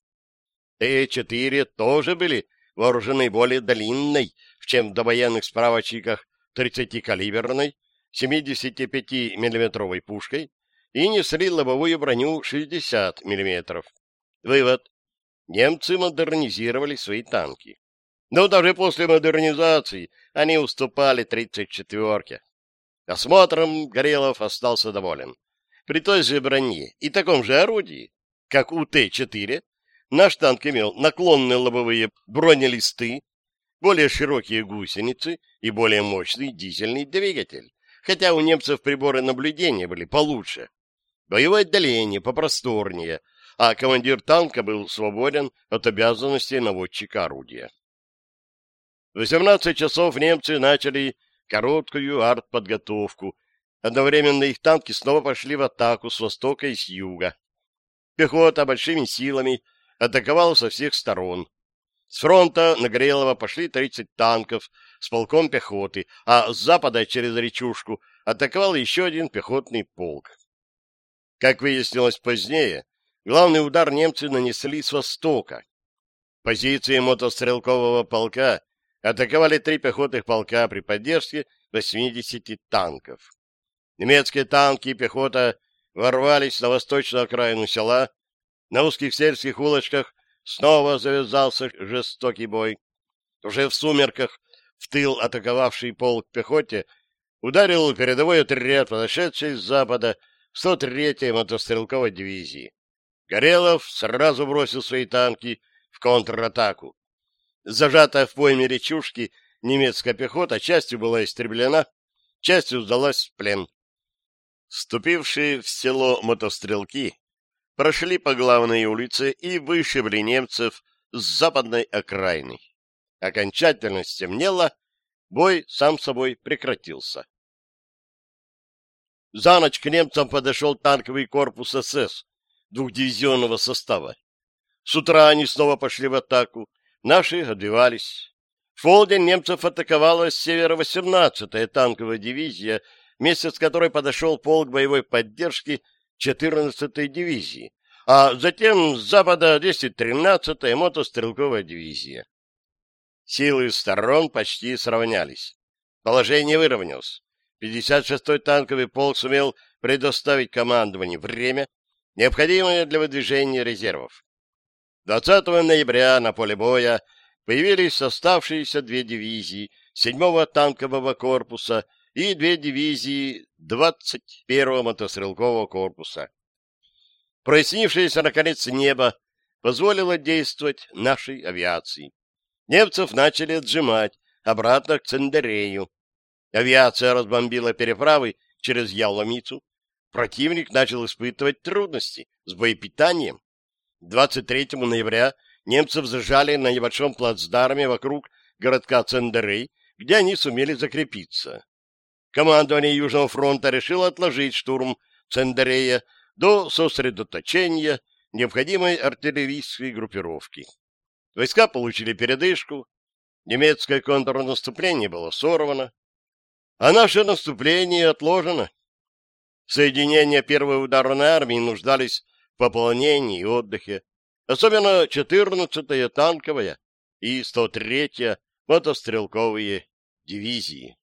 Э Т-4 тоже были вооружены более длинной, чем в довоенных справочниках 30-калиберной, 75-миллиметровой пушкой и несли лобовую броню 60 миллиметров. Вывод. Немцы модернизировали свои танки. Но даже после модернизации они уступали тридцать четверке. Осмотром Горелов остался доволен. При той же броне и таком же орудии, как у Т-4, наш танк имел наклонные лобовые бронелисты, более широкие гусеницы и более мощный дизельный двигатель, хотя у немцев приборы наблюдения были получше. Боевое отделение попросторнее, а командир танка был свободен от обязанностей наводчика орудия. 18 часов немцы начали короткую артподготовку. Одновременно их танки снова пошли в атаку с востока и с юга. Пехота большими силами атаковала со всех сторон. С фронта на Грелова пошли 30 танков с полком пехоты, а с запада через речушку атаковал еще один пехотный полк. Как выяснилось позднее, главный удар немцы нанесли с востока. Позиции мотострелкового полка атаковали три пехотных полка при поддержке 80 танков. Немецкие танки и пехота ворвались на восточную окраину села. На узких сельских улочках снова завязался жестокий бой. Уже в сумерках в тыл атаковавший полк пехоте ударил передовой отряд, подошедший с запада 103-й мотострелковой дивизии. Горелов сразу бросил свои танки в контратаку. Зажатая в пойме речушки немецкая пехота частью была истреблена, частью сдалась в плен. Ступившие в село мотострелки прошли по главной улице и вышибли немцев с западной окраины. Окончательно стемнело, бой сам собой прекратился. За ночь к немцам подошел танковый корпус СС двухдивизионного состава. С утра они снова пошли в атаку, Наши одевались. В полдень немцев атаковала с севера 18-я танковая дивизия, вместе с которой подошел полк боевой поддержки 14-й дивизии, а затем с запада 213-я мотострелковая дивизия. Силы сторон почти сравнялись. Положение выровнялось. 56-й танковый полк сумел предоставить командованию время, необходимое для выдвижения резервов. 20 ноября на поле боя появились оставшиеся две дивизии 7-го танкового корпуса и две дивизии 21-го мотострелкового корпуса. Прояснившееся, наконец, небо позволило действовать нашей авиации. Немцев начали отжимать обратно к Цендерею. Авиация разбомбила переправы через Яломицу. Противник начал испытывать трудности с боепитанием. 23 ноября немцев зажали на небольшом плацдарме вокруг городка Цендеры, где они сумели закрепиться. Командование Южного фронта решило отложить штурм Цендерея до сосредоточения необходимой артиллерийской группировки. Войска получили передышку, немецкое контрнаступление было сорвано, а наше наступление отложено. Соединения первой ударной армии нуждались пополнении и отдыхе, особенно 14-я танковая и 103-я мотострелковые дивизии.